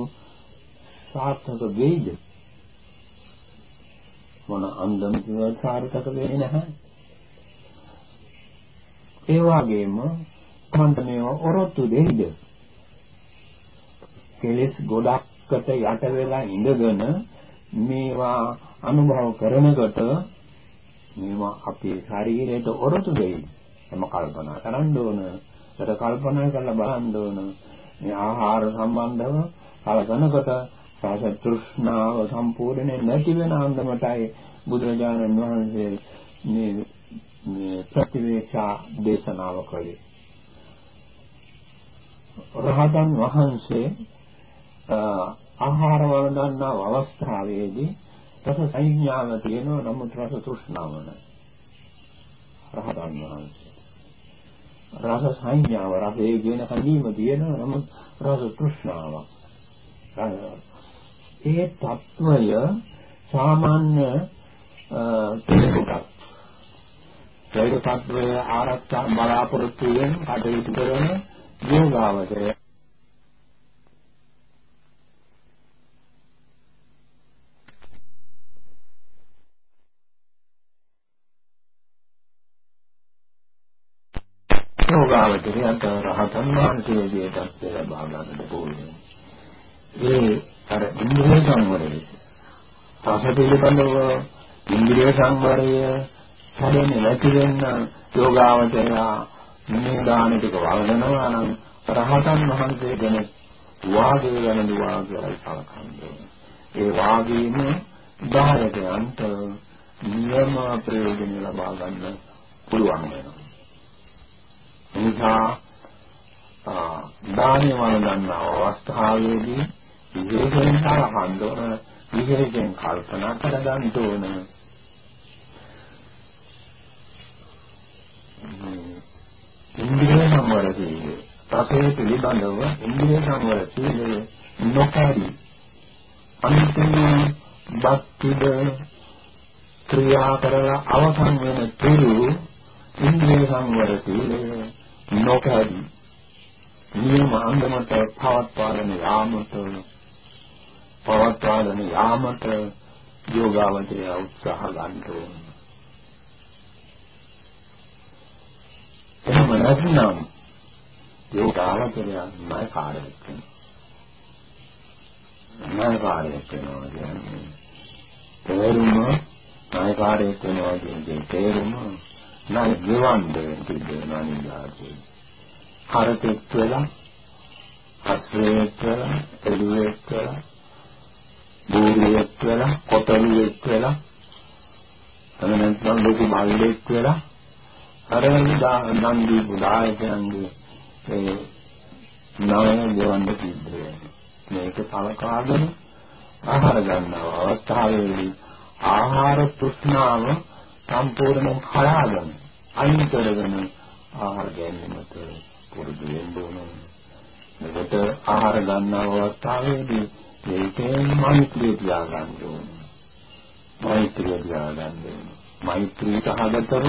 සාර්ථක වෙයිද? මොන අන්දමකින්වත් සාර්ථක වෙන්නේ නැහැ. ඒ වගේම මන්ට මේවා ඔරොත්තු දෙයිද? කෙලස් ගොඩක්කට යට වෙලා ඉඳගෙන මේවා අනුභව කරනකොට මේවා අපේ ශරීරයට ඔරොත්තු දෙයි. එම කල්පනා කරන්න ඕන. ඒකට කල්පනා කරලා බලන්න ඕන. මේ ආහාර සම්බන්ධව කලකනකොට රස තෘෂ්ණාව සම්පූර්ණයෙන් නැති වෙන අන්දමටයි බුදුරජාණන් වහන්සේ මේ මේ ප්‍රතිවේක්ෂා දේශනාව කළේ. රහතන් වහන්සේ ආහාර වළඳන්නා අවස්ථාවේදී රස සංඥාව තියෙනවා නමුත් රස තෘෂ්ණාව නැහැ රහතන් වහන්සේ. රස සංඥාව රසයේ කියන කඳීම තියෙනවා නමුත් රස තෘෂ්ණාවක් ඒ తත්වය සාමාන්‍ය කෙනෙකුට ඒ తත්වය ආරක්ෂා බලාපොරොත්තු වෙන කටයුතු කරන යෝගාවචරය. යෝගාවචරයට රහතන් වහන්සේගේ தත්ත්වය ලබා ගන්නට පුළුවන්. ඒ අර ඉන්ද්‍රිය සංවරය. රස පිළිබඳව ඉන්ද්‍රිය සංවරය හැදෙන්නේ නැති වෙන යෝගාවචරය මේ දාන ටික වළඳනවා නම් රහතන් වහන්සේ කෙනෙක් වාගේ වෙන දුවා කියලා කලකන්නේ. ඒ වාගේම ධාරකයන්ට නියම ප්‍රයෝජන ලබා ගන්න පුළුවන් වෙනවා. එනිසා දානය වළඳන අවස්ථාවේදී විශේෂයෙන් සලකන්න ඕන විශේෂයෙන් කල්පනා කරගන්න ඕන. ඉන්ද්‍රිය සංවර සීලය. රසය පිළිබඳව ඉන්ද්‍රිය සංවර සීලය නොකරි අන්තිම භක්තිද ක්‍රියා කරලා අවසන් වෙන තුරු ඉන්ද්‍රිය සංවර සීලය නොකරි නියම අන්දමට පවත්වාගෙන යාමට පවත්වාගෙන යාමට යෝගාවචරය උත්සාහ ගන්න ඕනේ. එහෙම නැත්නම් යෝගාවචරය නායකාරයෙක් වෙනවා. නායකාරයෙක් වෙනවා කියන්නේ තේරුම නායකාරයෙක් වෙනවා කියන්නේ තේරුම නාය ගෙවන් දෙන්න තිබෙනවා නිදාසේ. හරතෙක් වෙලා අස්වැයෙක් වෙලා එළුවෙක් වෙලා බෝරියෙක් වෙලා කොටලුවෙක් වෙලා එතන නැත්නම් ලොකු මල්ලෙක් වෙලා අර නන්දි බුදායකයන්ගේ ඒ නාය දෙවන්න තිබ්බේ මේක සලකාගෙන ආහාර ගන්නවා අවස්ථාවේදී ආහාර තෘෂ්ණාව සම්පූර්ණයෙන් හරාගෙන අයින් කරගෙන ආහාර ගැනීමට පුරුදු වෙන්න ඕනේ. මේකට ආහාර ගන්න අවස්ථාවේදී ඒකෙන් මෛත්‍රිය තියාගන්න ඕනේ. මෛත්‍රිය තියාගන්න ඕනේ. මෛත්‍රී සහගතව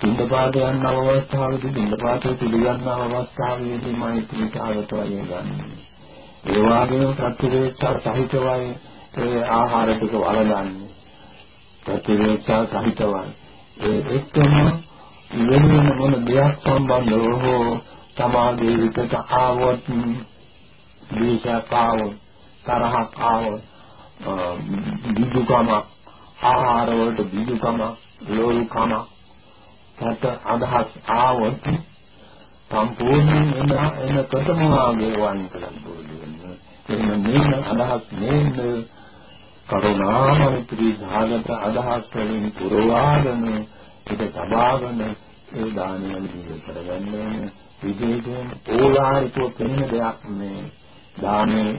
පින්දපාත යන අවස්ථාවේදී පින්දපාතේ පිළිගන්න අවස්ථාවේදී මෛත්‍රී සහගතව ගන්න. ඒ වගේම ප්‍රතිවේක්ෂා සහිතවයි ඒ ආහාර ටික වළඳන්නේ. ප්‍රතිවේක්ෂා සහිතවයි. ඒ එක්කම වෙන වෙන මොන දෙයක් සම්බන්ධව හෝ සමාධිය විකට ආවොත් දීශයක් ආවොත් තරහක් ආවොත් බිජුකම ආහාර වලට බිජුකම ලෝල්කම සත අදහස් ආවොත් සම්පූර්ණයෙන් එන එන කොටම වාගේ වන් කරන්න ඕනේ. එහෙනම් මේ අදහස් නෙන්නේ කරුණාමෛත්‍රී භාගත අදහස් වලින් පුරවාගෙන ඒක තබාගෙන ඒ දානයන් දී කරගන්න. විදේකයෙන් ඕලාරිකව පෙනෙන දෙයක් මේ දානේ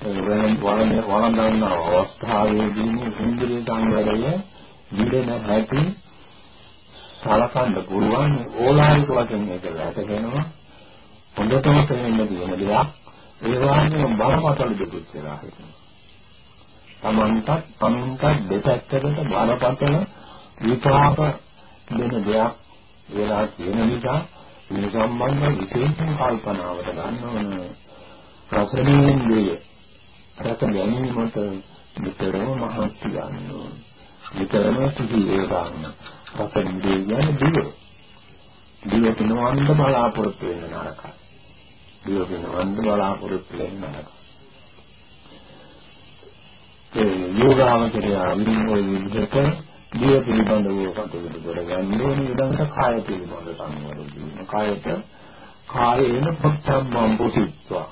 වෙන වරණ වරණන අවස්ථාවේදී ඉන්ද්‍රිය සංවරය විදෙන හැටි සලකන්න පුළුවන්. ඕලාරික වශයෙන් මේක වැටෙනවා හොඳටම පෙනෙන්න තියෙන දෙයක්. ඒ වගේම බරපතල දෙයක් කියලා හිතනවා. තමන්ටත් තමන්ටත් දෙපැත්තකට බරපතල විපාක දෙන දෙයක් වෙලා තියෙන නිසා මේ සම්බන්ධ විශේෂ කල්පනාවට ගන්න ඕන රසණීය රස ගැනීමට විතරම මහත්ති ගන්න ඕන. විතරම සිහියේ ගන්න රසණීය කියන්නේ දිව. දිව පිනවන්න බලාපොරොත්තු වෙන නරකයි. දිව පිනවන්න බලාපොරොත්තු වෙන නරකයි. ඒ යෝගාවචරය විරින් ওই විදිහට දිය පිළිබඳව කටයුතු කරගන්න ඕනේ ඊළඟට කාය පිළිබඳව සංවර වීම. කායට කායේන පොත්තම්බම් පුතිත්වා.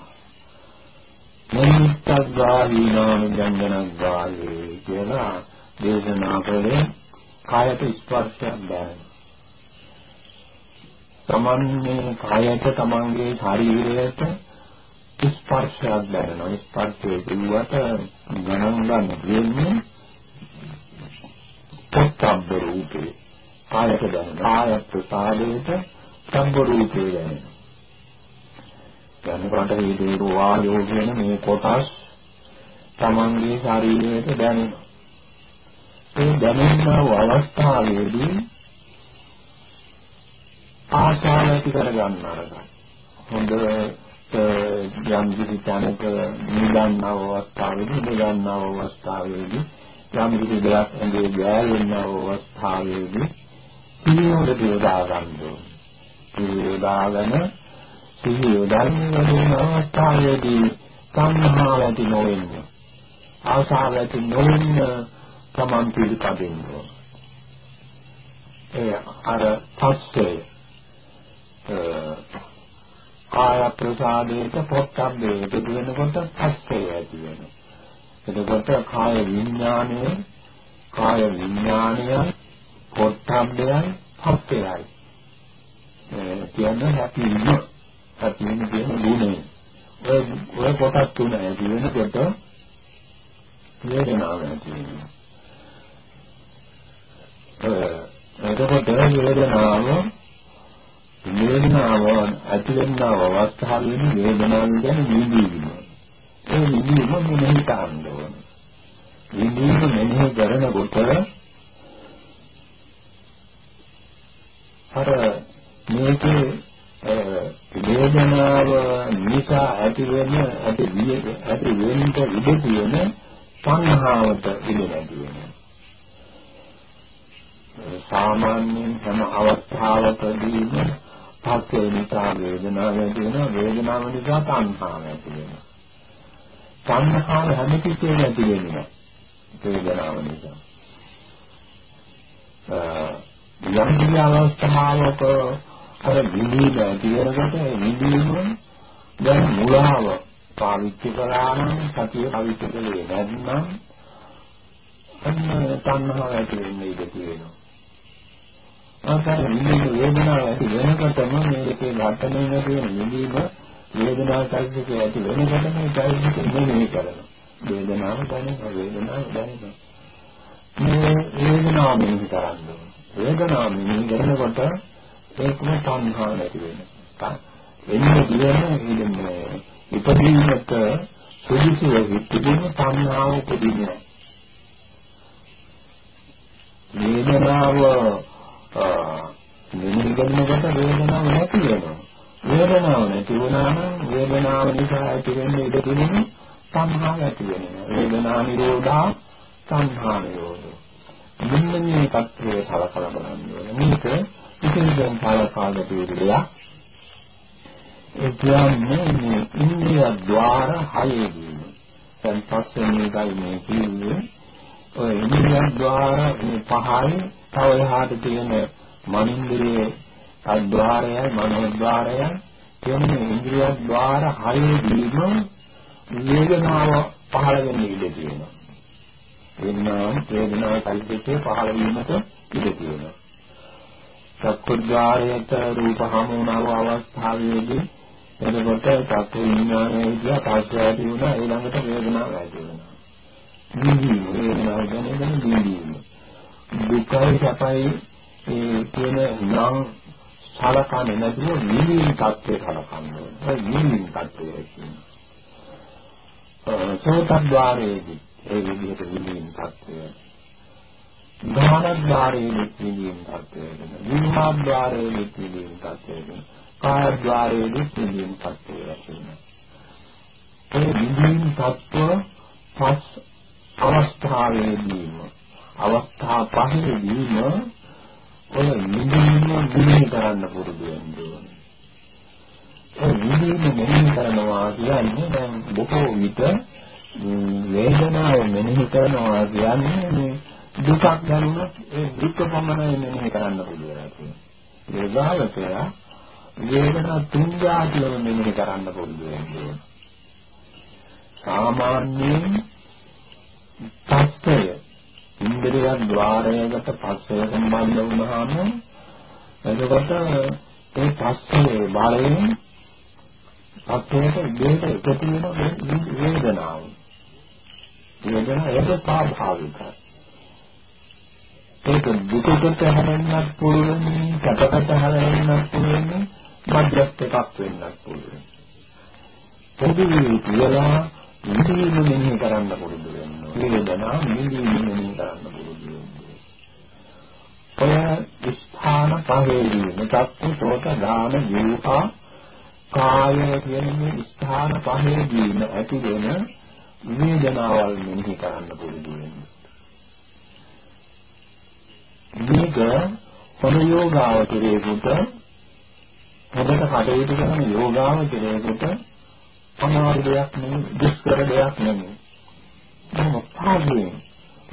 නිමිත්තග්ගාහී නාම ජංගනග්ගාහී කියලා දේශනා කළේ කායට ස්පර්ශයක් දැනෙන. තමන්නේ කායට තමන්ගේ ශරීරයට ස්පර්ශයක් දැනෙනවා. ස්පර්ශයේ දිවට ගණන් ගන්න වෙන්නේ සම්බ රූපේ. කායක දැනෙන කාය ප්‍රසාදයට සම්බ රූපේ දැනෙන යනකොට මේ වායෝ කියන මේ කොටස් තමන්ගේ ශරීරයට දැනෙන ඒ දැනෙන අවස්ථාවේදී ආශාව ඇති කර ගන්නවා හොඳ යම් කිසි තැනක නිදන්නව අවස්ථාවේදී නිදන්නව අවස්ථාවේදී යම් කිසි දෙයක් ඇඟේ ගෑවෙන අවස්ථාවේදී සිහිනුවර දියදා ගන්න ඕනේ. යොදාගෙන සිහිය යොදන්න අවස්ථාවේදී සංහාව ඇති නොවෙන්නේ ආශාව ඇති නොවෙන්න තමන් පිළිපදින්න ඒ අර පස්සේ කාය ප්‍රසාදයට පොට්ටම්බේ එකතු වෙනකොට පස්සේ ඇති වෙනවා. එතකොට කාය විඥානය කාය විඥානය පොට්ටම්බයයි පස්සෙයි. කියන්නේ හැපීම හැපීම කියන ගුණය. ඔය ඔය කොටස් තුන ඇති වෙනකොට වේදනාව ඇති වෙනවා. එතකොට වේදනාව වේදනාව ඇති වෙනව අවස්ථාවෙදී වේදනාව ගැන නිදීම. ඒ නිදීම මෙහෙම කරන්න ඕන. නිදීම මෙහෙම කරනකොට අර මේකේ වේදනාව නිසා ඇති වෙන ඇති විය ඇති වෙන්න ඉඩ තියෙන සංහාවට ඉඩ නැති වෙනවා. සාමාන්‍යයෙන් හැම අවස්ථාවකදීම පස්සේ නිසා වේදනාව ඇති වෙනවා වේදනාව නිසා තණ්හාව ඇති වෙනවා. තණ්හාව හැම කිසිම ඇති වෙන්නේ වේදනාව නිසා. යම් කිසි අවස්ථාවක අර විඳීම ඇති වෙනකොට විඳීම දැන් මුලාව පාවිච්චි කරා නම් සතිය පාවිච්චි කළේ නැත්නම් අන්න තණ්හාව ඇති වෙන්නේ ඉඳී තියෙනවා. ආකාර විඳින වේදනාව ඇති වෙනකොටම මේකේ ඝටනය වෙන විඳීම වේදනාව චෛතසික ඇති වෙනකොටම මේ චෛතසික මෙහෙම කරනවා. වේදනාව දැනෙනවා වේදනාව දැනෙනවා. මේ වේදනාව මෙහෙම කරන්නේ. වේදනාව මෙහෙම කරනකොට ඒකම සංහා නැති වෙනවා. එන්නේ කියන්නේ ඉපදීමට සුදුසු විත්තිදීම සංහාව උපදිනවා. වේදනාව මෙනෙහි කරනකොට වේදනාවක් නැති වෙනවා. වේදනාවක් නැති වුණාම වේදනාව නිසා ඇති වෙන ඉඩ තිබෙන සංහාව ඇති වෙනවා. වේදනා නිරෝධා සංහා නිරෝධෝ. මෙන්න මේ தත්ත්වය සලකලා බලන්න ඕනේ. මේක ඉතිරිදම් පාලකාග පිළිලා ඒ කියන්නේ මේ ඉන්ද්‍රිය ద్వාර හයේදී දැන් පස්සේ මේකයි මේ කියන්නේ ඔය ඉන්ද්‍රිය ద్వාර මේ පහයි තව එහාට තියෙන මනින්ද්‍රියේ අද්වාරයයි මනෝද්වාරයයි කියන ඉන්ද්‍රිය ద్వාර හයේදීම වේදනාව පහළ වෙන්න ඉඩ තියෙනවා. එන්නම් වේදනාව කල්පිතේ පහළ වීමට ඉඩ තියෙනවා. චක්කුද්්වාරයට රූප හමුවන අවස්ථාවේදී එතකොට චක්කු විඥානයේ ඉඳලා පස්සේ ඇති වුණා ඊළඟට වේදනාව ඇති වෙනවා. නිදි වේදනාව දැනෙන නිදි. දුකයි සැපයි ඒ කියන නම් සලකන්නේ නැතුව නිවින් තත්ත්වයට සලකන්නේ. ඒ නිවින් තත්ත්වය කියන්නේ. සෝතද්්වාරයේදී ඒ විදිහට නිවින් තත්ත්වය. ධානද්්වාරයේදී නිවින් තත්ත්වය. විමාද්්වාරයේදී නිවින් තත්ත්වය. කායද්්වාරයේදී නිවින් තත්ත්වය වෙනවා. ඒ නිවින් තත්ත්ව පස් අවස්ථාවේදීම අවස්ථා පහේදීම ඔය නිදීම නිදීම කරන්න පුරුදු වෙන්න ඕනේ. ඒ නිදීම මෙහෙම කරනවා කියන්නේ දැන් බොහෝ විට වේදනාව මෙනෙහි කරනවා කියන්නේ මේ දුකක් දැනුනොත් ඒ දුක පමණයි මෙනෙහි කරන්න පුළුවන්. ඒ ගාලකය වේදනා තුන් જાතියම මෙනෙහි කරන්න පුරුදු වෙන්න ඕනේ. සාමාන්‍යයෙන් තත්ත්වය ඉන්ද්‍රිය ద్వාරයකට පස්සේ සම්බන්ධ වුණාම එතකොට ඒ පස්සේ බලයෙන් පස්සේට දෙයට එකතු වෙන වේදනාව. වේදනාව ඒක ස්වාභාවිකයි. ඒක දුකකට හැරෙන්නත් පුළුවන්, කටකට හැරෙන්නත් පුළුවන්, මධ්‍යස්ථ එකක් වෙන්නත් පුළුවන්. පොදු කියලා නිදීම මෙනෙහි කරන්න පුරුදු වෙන්න. වේදනා නිදීම මෙනෙහි කරන්න පුරුදු වෙන්න. ඔය ස්ථාන පහේදී චක්කු සෝත දාන ජීවහා කාය කියන මේ ස්ථාන පහේදීම ඇති වෙන වේදනාවල් මෙනෙහි කරන්න පුරුදු වෙන්න. මේක පරියෝගාවතරේකට හොඳට කටයුතු කරන යෝගාවචරයකට අමාරු දෙයක් නෙමෙයි දුෂ්කර දෙයක් නෙමෙයි. බොහොම පහසුවෙන්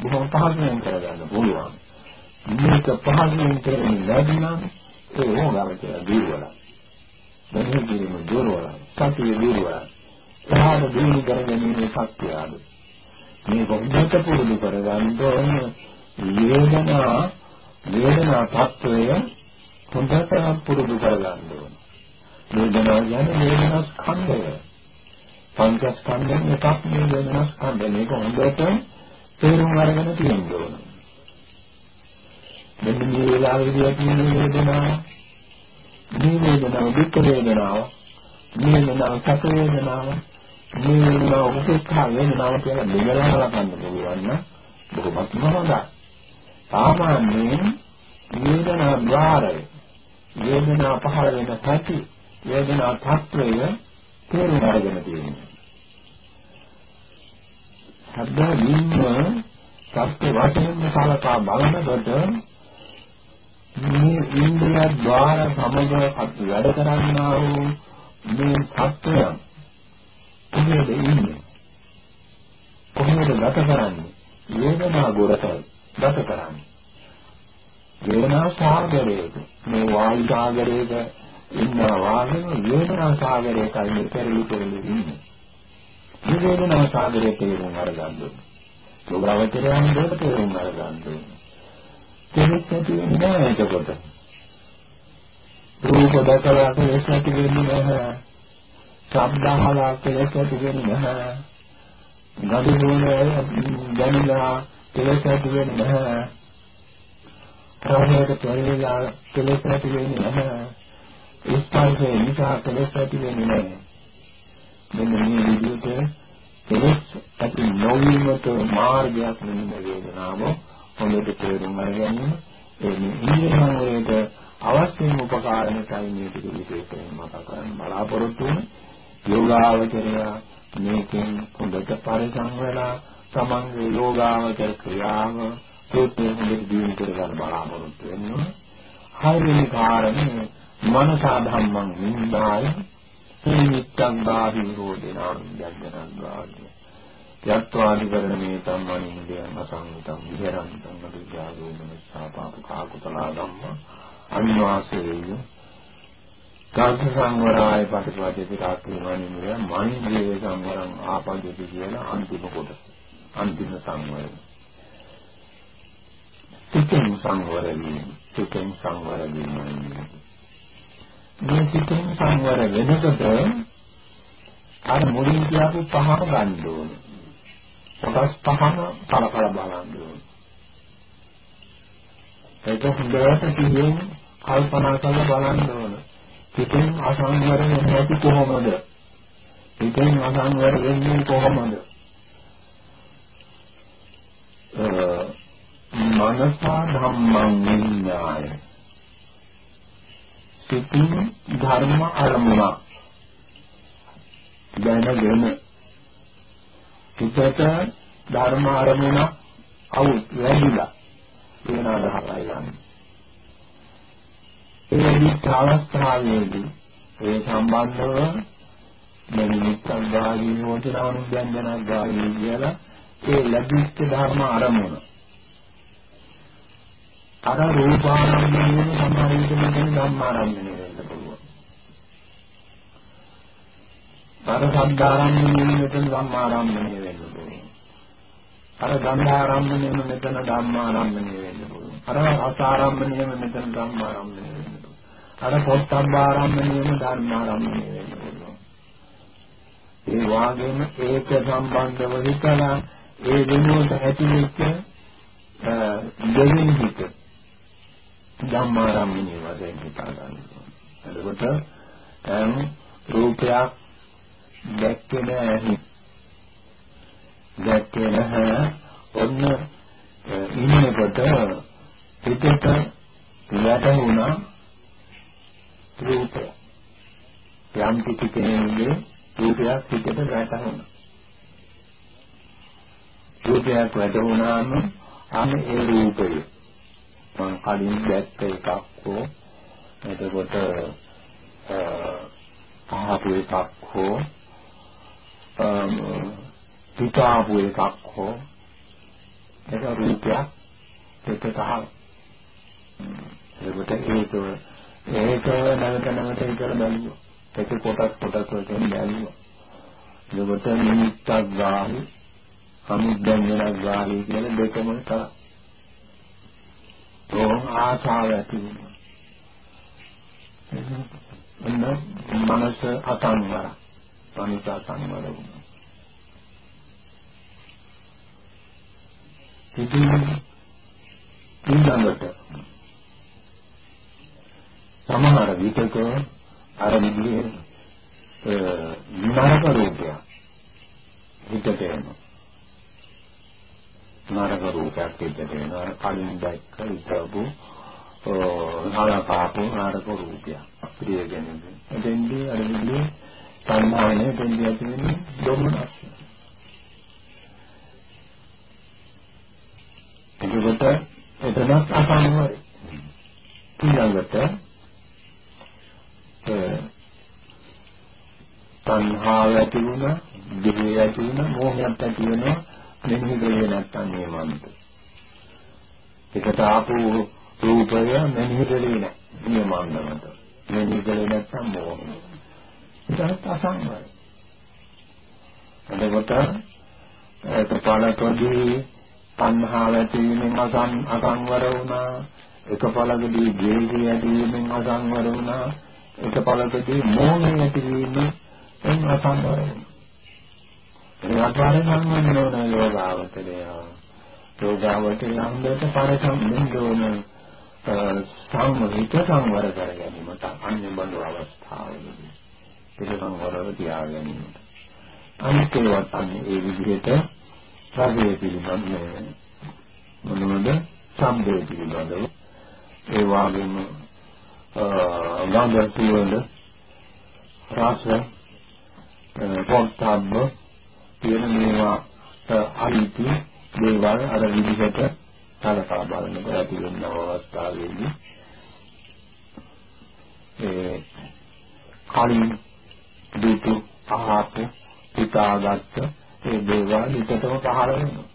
බොහොම පහසුවෙන් කරගන්න පුළුවන්. මේක පහසුවෙන් කරන්නේ නැති නම් ඒ යෝගාවචරය දුර්වලයි. දැනෙන කිරීම දුර්වලයි. සතිය දුර්වලයි. එහාට දිනු කරගැනීමේ ශක්තිය අඩුයි. මේ හොඳට පුරුදු කරගන්න ඕනේ වේදනා වේදනා tattවය හොඳට පුරුදු කරගන්න ඕනේ. වේදනා කියන්නේ වේදනා ස්කන්ධය. පංචස්කන්ධයෙන් එකක් මේ වේදනා ස්කන්ධය. මේක හොඳට තේරුම් අරගෙන තියෙන්න ඕනේ. මෙන්න මේ වෙලාවේදී ඇති වෙන වේදනාව මේ වේදනාව දුක් වේදනාව මේ වේදනාව සැප වේදනාව මේ වේදනාව උපේක්ෂා වේදනාව කියලා දෙකලම ලබන්න පුළුවන් නම් බොහොමත්ම හොඳයි. සාමාන්‍යයෙන් වේදනා ద్వාරය වේදනා පහළ වෙන පැති වේදනා tattවය තේරුම් අරගෙන තියෙනවා. හැබැයි සත්‍ය වචනෙන් සලකා බලනකොට මේ ඉන්ද්‍රිය ద్వාර සමග වැඩ කරන්නා වූ මේ සත්‍යයන් කොහෙද ඉන්නේ? කොහෙද ගත කරන්නේ? වේදනා ගොඩට ගත කරන්නේ. වේදනා සාගරයක මේ වායු සාගරයක ඉන්නවා වාගෙන වේදනා සාගරයකයි මෙතරිලි පෙරලි ඉන්නේ. මේ වේදනා සාගරයේ තේරුම් අරගන්න ඕනේ. යෝගාවචරයන් දෙක තේරුම් අරගන්න ඕනේ. කෙනෙක් ඇති වෙන්නේ නැහැ එතකොට. රූප දැකලා කෙලෙස් ඇති වෙන්නේ නැහැ. ශබ්ද අහලා කෙලෙස් ඇති වෙන්නේ නැහැ. ගඳ සුවඳ දැනලා කෙලෙස් ඇති වෙන්නේ නැහැ. රාගයට පරිවිලා කෙලෙස් ඇති වෙන්නේ නැහැ. ස්පර්ශය නිසා කෙලෙස් ඇති වෙන්නේ නැහැ. මෙන්න මේ විදිහට කෙලෙස් ඇති නොවීමට මාර්ගයක් නෙමෙයි වේදනාව හොඳට තේරුම් අරගන්න. ඒ ඉන්ද්‍රිය සංවරයට අවශ්‍යම උපකාරණකයි මේ ටික විශේෂයෙන් මතක කරන්න බලාපොරොත්තු වෙන යෝගාවචරය මේකෙන් හොඳට පරිසං වෙලා තමන්ගේ යෝගාවචර ක්‍රියාව සූත්‍රයෙන් හොඳට දියුණු කරගන්න බලාපොරොත්තු වෙනවා. හයවෙනි කාරණේ මනසා ධම්මං නින්දාය නිමිත්තං බාහි රෝධේනාං යඥනං වාග්ය. යත්වාදි කරණේ සම්මනින්දයන් අසංගතං විහෙරන්තං අවිජ්ජාදෝ මනසාපාප කාකුතලා ධම්ම අනිවාසේය කාර්ය සංවරාය පටිපදේ කාක්‍රියමනින්දය මනින්දේ සංවරං ආපජ්ජති කියලා අන්තිම කොටස. අන්තිම සංවරය. සිතෙන් සංවර වීම සිතෙන් සංවර වීම මේ සිතෙන් සංවර වෙනකොට අර මුලින් කියපු පහම ගන්න ඕනේ. කොටස් පහම කලකල බලන්න ඕනේ. ඒක හොඳට සිහියෙන් කල්පනා කරලා බලන්න ඕනේ. සිතෙන් අසංවර වෙන්නේ නැති කොහොමද? සිතෙන් අසංවර වෙන්නේ කොහොමද? මනසා ධම්මං විඤ්ඤාය. සිතින් ධර්ම අරමුණ දැනගෙන පිටත ධර්ම අරමුණ අවුත් වැඩිලා වෙන අදහසයි ගන්න. ඒ විචාරස්ථානයේදී ඒ සම්බන්ධව මෙනිමිත්තක් ගාවී වෝචනාවන දැනගනක් ගාවී කියලා ඒ ලැබිච්ච ධර්ම අරමුණ අර රූපාරම්මණය සමහර විට මෙතන ධම්මාරම්මණය වෙන්න පුළුවන්. අර සද්ධාරම්මණය මෙතන ධම්මාරම්මණය වෙන්න පුළුවන්. අර ගන්ධාරම්මණය මෙතන ධම්මාරම්මණය වෙන්න පුළුවන්. අර රසාරම්මණය මෙතන ධම්මාරම්මණය වෙන්න පුළුවන්. අර පොට්ටම්බාරම්මණය ධර්මාරම්මණය වෙන්න පුළුවන්. ඒ වාගේම ඒක සම්බන්ධව හිතලා ඒ වෙනුවට ඇති වෙච්ච දෙවෙනි හිත ධම්මාරම්මණය වශයෙන් හිතා ගන්නවා. එතකොට දැන් රූපයක් දැක්කේ නැහැ. දැක්කේ නැහැ. ඔන්න ඉන්නකොට පිටට වැටුණා රූපය. යම් කිසි කෙනෙකුගේ රූපයක් පිටට වැටුණා. රූපයක් වැටුණාම අනේ ඒ රූපය මම කලින් දැක්ක එකක් හෝ එතකොට ආපු එකක් හෝ පිටාපු එකක් හෝ ඒක රූපයක් දෙකක අහන ඒකට ඒක ඒක නැවත නැවත හිතලා බලුවා. ඒක කොටස් කොටස් වලින් බැලුවා. ඒකට නිමිත්තක් ගාහි සමුද්දංගනක් ගාහි කියලා දෙකම කරා ඕම් ආසාව ඇති වුණා එන්න මනස අසංවර මනස අසංවර වුණා. ඉතින් ඊළඟට සමහර විටක අර විදිහේ නරක රූපයක්. හිතට එනවා නරක රූපයක් හිතට එනවා කලින් දැක්ක ඉතබු හලපාපු නරක රූපයක්. ප්‍රිය ගැනීම එතෙන්දී අර විදිහේ සංඥානේ එතෙන්දී ඇති වෙන්නේ දුමනක් එතකොට එතනත් අසංවරයි ඊළඟට තණ්හාව ඇති වුණා, දිවේ ඇති වුණා, මෝහයක් ඇති වෙනවා. මෙනෙහි කරේ නැත්තම් මේ මන්ත. ඒකට ආපු රූපය මෙනෙහි කරේ නැහැ. මේ මන්දමත. මෙනෙහි කරේ නැත්තම් මෝහය. ඒකත් අසංවරයි. එතකොට ඒක පාලකෝදී තණ්හාව ඇති වීමෙන් අසං අසංවර වුණා. එක පළකදී ද්වේෂය ඇති වීමෙන් අසංවර වුණා. එක පළකදී මෝහය ඇති වීමෙන් එන් අසංවරයි. ඒවත් වරන් ගන්නවන යෝගාවචරය. යෝගාවචරය හොඳට පරිසම්බන්ධ වන සම්මිත සංවර කර ගැනීමට අන්‍ය බඳු අවස්ථාවලදී ඒක සංවරව තියා ගැනීමට. අනිත් ඒවත් අන්නේ ඒ විදිහට රාගයේ පිළිබඳ මොනවද සම්බේ පිළිබඳව ඒ වගේම ගාන්ධර් පිළිබඳ රාස පොත්තාබ්බ කියන මේවාට අයිති දේවල් අර විදිහට සලකා බලනකොට ඇති වෙන අවස්ථාවේදී ඒ කලින් දුතු අහත පිටාගත්ත ඒ දේවල් හිතටම පහළ වෙනවා.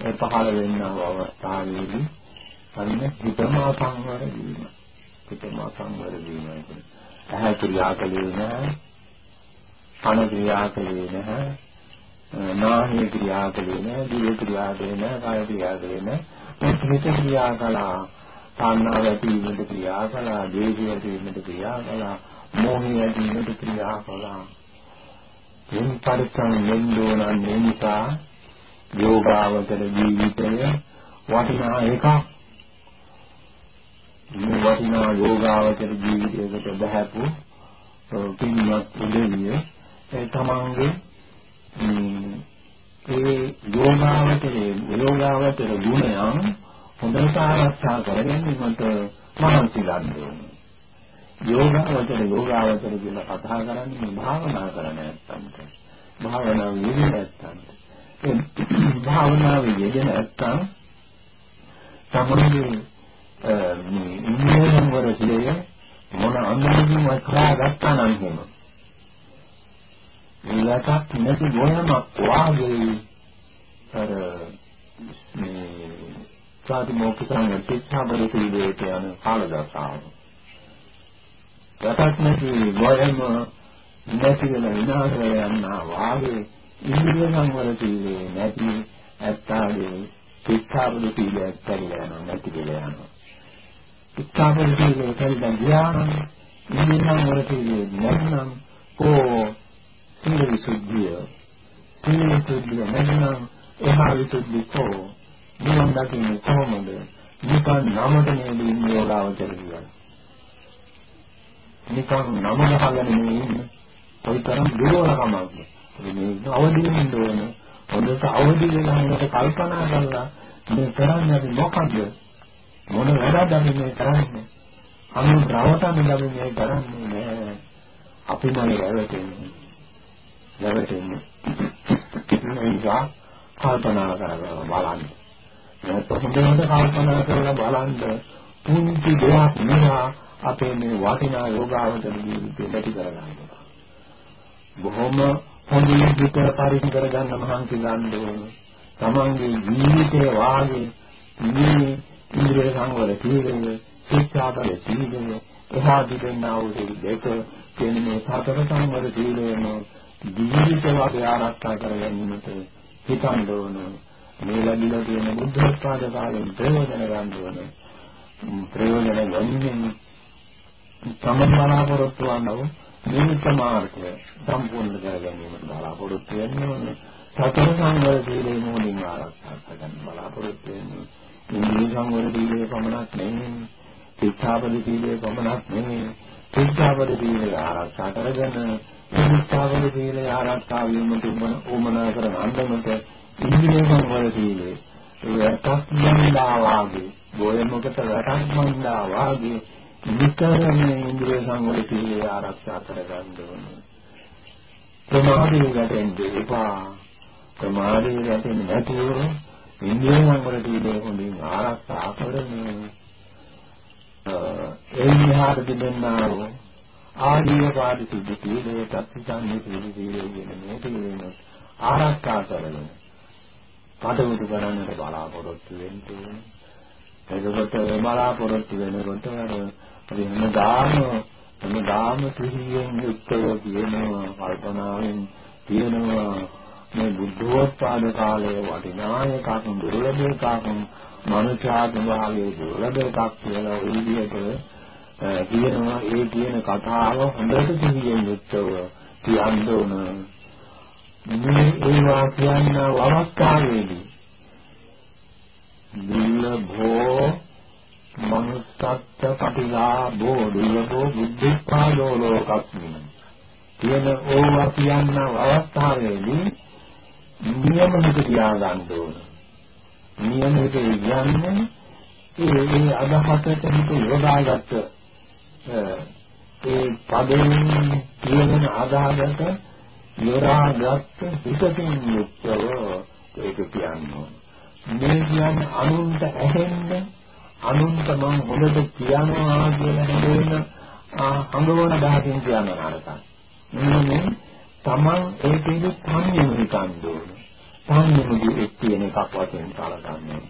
ඒ පහළ වෙන අවස්ථාවේදී අන්න හිතම සංවර වීම. හිතම සංවර වීම කියන්නේ ඇහැ ක්‍රියා කලේ නැහැ. කන ක්‍රියා කළේ නැහැ. නාහය ක්‍රියා කළේ නැහැ දිව ක්‍රියා කළේ නැහැ කාය ක්‍රියා කළේ නැහැ හිත ක්‍රියා කළා තණ්හාව ඇතිවීමට ක්‍රියා කළා දේහය ඇතිවීමට ක්‍රියා කළා මෝහය ඇතිවීමට ක්‍රියා කළා එන් පරිසං නෙන්දෝනන් නිසා යෝගාවතර ජීවිතය වටිනා එකක්. මේ වටිනා යෝගාවචර ජීවිතයකට බහැපු පින්වත් උදවිය ඒ තමන්ගේ ඒ යෝගාවචරයේ යෝගාවචර ගුණයන් හොඳට ආරක්ෂා කරගැනීමට මහන්සි ගන්න ඕනේ. යෝගාවචර යෝගාවචර කියලා කතා කරන්නේ මේ භාවනා කරන නැත්තන්ට. භාවනාව යෙදෙන නැත්තන්ට. ඒ භාවනාව යෙදෙන නැත්තන් තමන්ගේ මේ ඉන්ද්‍රියයන් වල මොන අන්දමින්ම කරා ගත්තා නම් එහෙම ඉලක්ක නැති ගොයමක් වාගේ අර මේ සාධිමෝක්ෂ සංගතිච්ඡාබර පිළිවෙලට යන කාලදසාව. යටත් නැති ගොයම නැති වෙන විනාශය යනවා වාගේ ඉන්ද්‍රිය සංවර පිළිවේ නැති ඇත්තාගේ චිත්තාබර පිළිවෙලට පරිලා යනවා නැති වෙලා යනවා. චිත්තාබර පිළිවෙලට පරිලා ගියානම් ඉන්ද්‍රිය සංවර පිළිවේ නැත්නම් කෝ සීල විසුද්ධිය සීල විසුද්ධිය නැත්නම් එහා විසුද්ධිය කෝ නිවන් දකින්නේ කොහොමද නිකන් නමට නෙමෙයි නියෝගාවචර කියන්නේ නිකන් නම ගහගෙන නෙමෙයි ඉන්නේ කොයිතරම් දුරවලකමක්ද මේ අවදි වෙන්න ඕනේ හොඳට අවදි වෙලා හොඳට කල්පනා කරලා මේ කරන්නේ අපි මොකද්ද මොන වැඩක්ද අපි මේ කරන්නේ අනුන් රවටන්නේ අපි මේ කරන්නේ නෑ අපිමයි රැවටෙන්නේ නැවතෙන්නේ. නිසා කල්පනා කරලා බලන්න. නැත්නම් හොඳට කල්පනා කරලා බලන්න පුංචි දෙයක් නිසා අපේ මේ වටිනා යෝගාවචර ජීවිතය නැති කරගන්නවා. බොහොම හොඳින් හිත පරිදි කරගන්න මහන්සි ගන්න ඕනේ. තමන්ගේ ජීවිතේ වාගේ මේ ඉන්ද්‍රිය සංවර සීලය, ශික්ෂාපද සීලය, එහා දිවෙනා වූ දෙක කියන මේ සතර සංවර සීලයම ජීවිත වාගේ ආරක්ෂා කර ගැනීමට හිතන්න ඕන. මේ ලැබිලා තියෙන බුද්ධෝත්පාද කාලයෙන් ප්‍රයෝජන ගන්න ඕන. ප්‍රයෝජන ගන්නේ තමන් බලාපොරොත්තු වන්නව නිමිත මාර්ගය සම්පූර්ණ කර ගැනීමට බලාපොරොත්තු වෙන්න ඕනේ. සතර සංවර සීලේ මූලින් ආරක්ෂා කරගන්න බලාපොරොත්තු වෙන්න. ඉන්ද්‍රිය සංවර සීලේ පමණක් නෙමෙයි. ශික්ෂාපද සීලේ පමණක් නෙමෙයි. ශික්ෂාපද සීලේ ආරක්ෂා කරගෙන ශික්ෂාපද සීලේ ආරක්ෂා වීමට උමනා කරන අන්දමට ඉන්ද්‍රිය සංවර සීලේ ඒකක් මන්දා වාගේ ගෝයමකට රටක් මන්දා වාගේ නිතරම ඉන්ද්‍රිය සංවර සීලය ආරක්ෂා කරගන්න ඕනේ. ප්‍රමාදයේ වැටෙන්නේ එපා. ප්‍රමාදයේ වැටෙන්නේ නැතුව ඉන්ද්‍රිය සංවර සීලය හොඳින් ආරක්ෂා කරගෙන ඒ විහාර දෙන්නා වූ ආදීය පාදි සුද්ධ සීලය, සත්‍විසන්නේ සීලය කියන මේ පිළිවෙල ආරක්ෂා කරගෙන කටයුතු කරන්නට බලාපොරොත්තු වෙන්න ඕනේ. එතකොට බලාපොරොත්තු වෙනකොට අපි හැමදාම හැමදාම සිහියෙන් යුක්තව කියනවා කල්පනාවෙන් කියනවා මේ බුද්ධෝත්පාද කාලයේ වටිනායකක් දුර්ලභ එකක් මනුෂ්‍යාත්ම භාවයේ දුර්ලභ එකක් කියලා ඒ විදිහට කියනවා ඒ කියන කතාව හොඳට සිහියෙන් යුක්තව කියන්න ඕන මේ ඒවා කියන අවස්ථාවේදී දුර්ලභෝ මනුස්සත්ත පටිලාභෝ දුර්ලභෝ බුද්ධපාදෝ ලෝකස්මින්. කියන ඕවා කියන අවස්ථාවේදී නියමනික තියාගන්න ඕන නියමනික කියන්නේ ඒ ඒ අදහසට හිත යොදාගත්ත ඒ පදයෙන් කියන අදහසට යොදාගත්ත හිතකින් යුක්තව ඒක කියන්නේ මේ කියන්නේ අනුන්ට ඇහෙන්නේ අනුන්ට මම හොඳට කියනවා කියලා හැදෙන්න හඟවන දහකින් කියන්න නරකයි. මෙන්න තමන් ඒකේදී තනියම හිතන්න ඕන. තනියමදී එක් කියන එකක් වශයෙන් කලකන්නේ.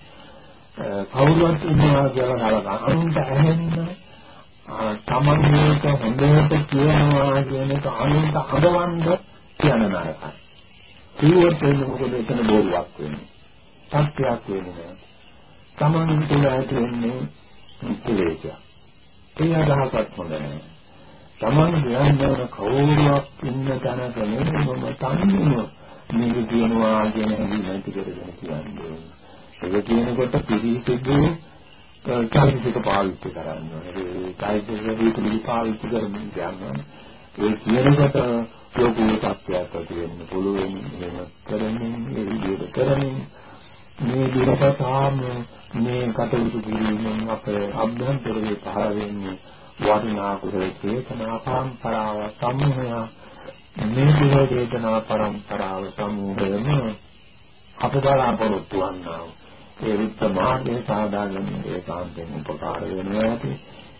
කවුරුත් ඉන්නවා කියලා කලකන අනුන්ට ඇහෙන්න තමන් මේක හොඳට කියනවා කියන එක අනුන්ට හදවන්න කියන නරකයි. කිව්වොත් එන්නේ මොකද එතන බෝරුවක් වෙන්නේ. සත්‍යයක් වෙන්නේ නැහැ. තමන් තුළ ඇති වෙන්නේ කෙලෙසක්. ඒ අදහසක් හොඳ නැහැ. තමන් කියන්නේ කවුරුවක් ඉන්න තැනක නෙමෙයි මම තනියම මේක කියනවා කියන හැටි නැති කරගෙන කියන්නේ. ඒක කියනකොට පිළිසිදු කායික පාවිච්චි කරන්න ඕනේ. ඒ කායික පිළිසිදු පාවිච්චි කරමින් යනවා. ඒ කියනකොට ලෝකෝ සත්‍යයක් ඇති වෙන්න පුළුවන්. එහෙම කරමින් ඒ විදිහට කරමින් මේ දිනපතාම මේ කටයුතු කිරීමෙන් අපේ අභ්‍යන්තරයේ පහළ වෙන්නේ වටිනා කුසල චේතනා පරම්පරාව සමූහය මේ කුසල චේතනා පරම්පරාව සමූහයම අප බලාපොරොත්තු වන්නා ඒ විත්ත මාර්ගයේ සාදාගෙන ඒකාන්තයෙන් උපකාර වෙනවා ඇති.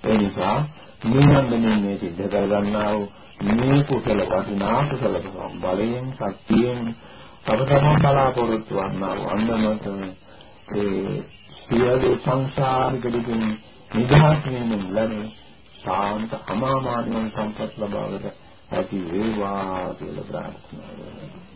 ඒ නිසා නිරන්තරයෙන් මේ සිද්ධ කරගන්නා වූ මේ කුසල වටිනා කුසල බලයෙන් ශක්තියෙන් තව තමන් බලාපොරොත්තු වන්නා වූ අන්නමත ඒ සියලු සංසාරික දුකින් නිදහස් වීමෙන් ලැබෙන සාන්ත අමාමානියන් සම්පත් ලබාගත ඇති වේවා කියලා ප්‍රාර්ථනා කරනවා.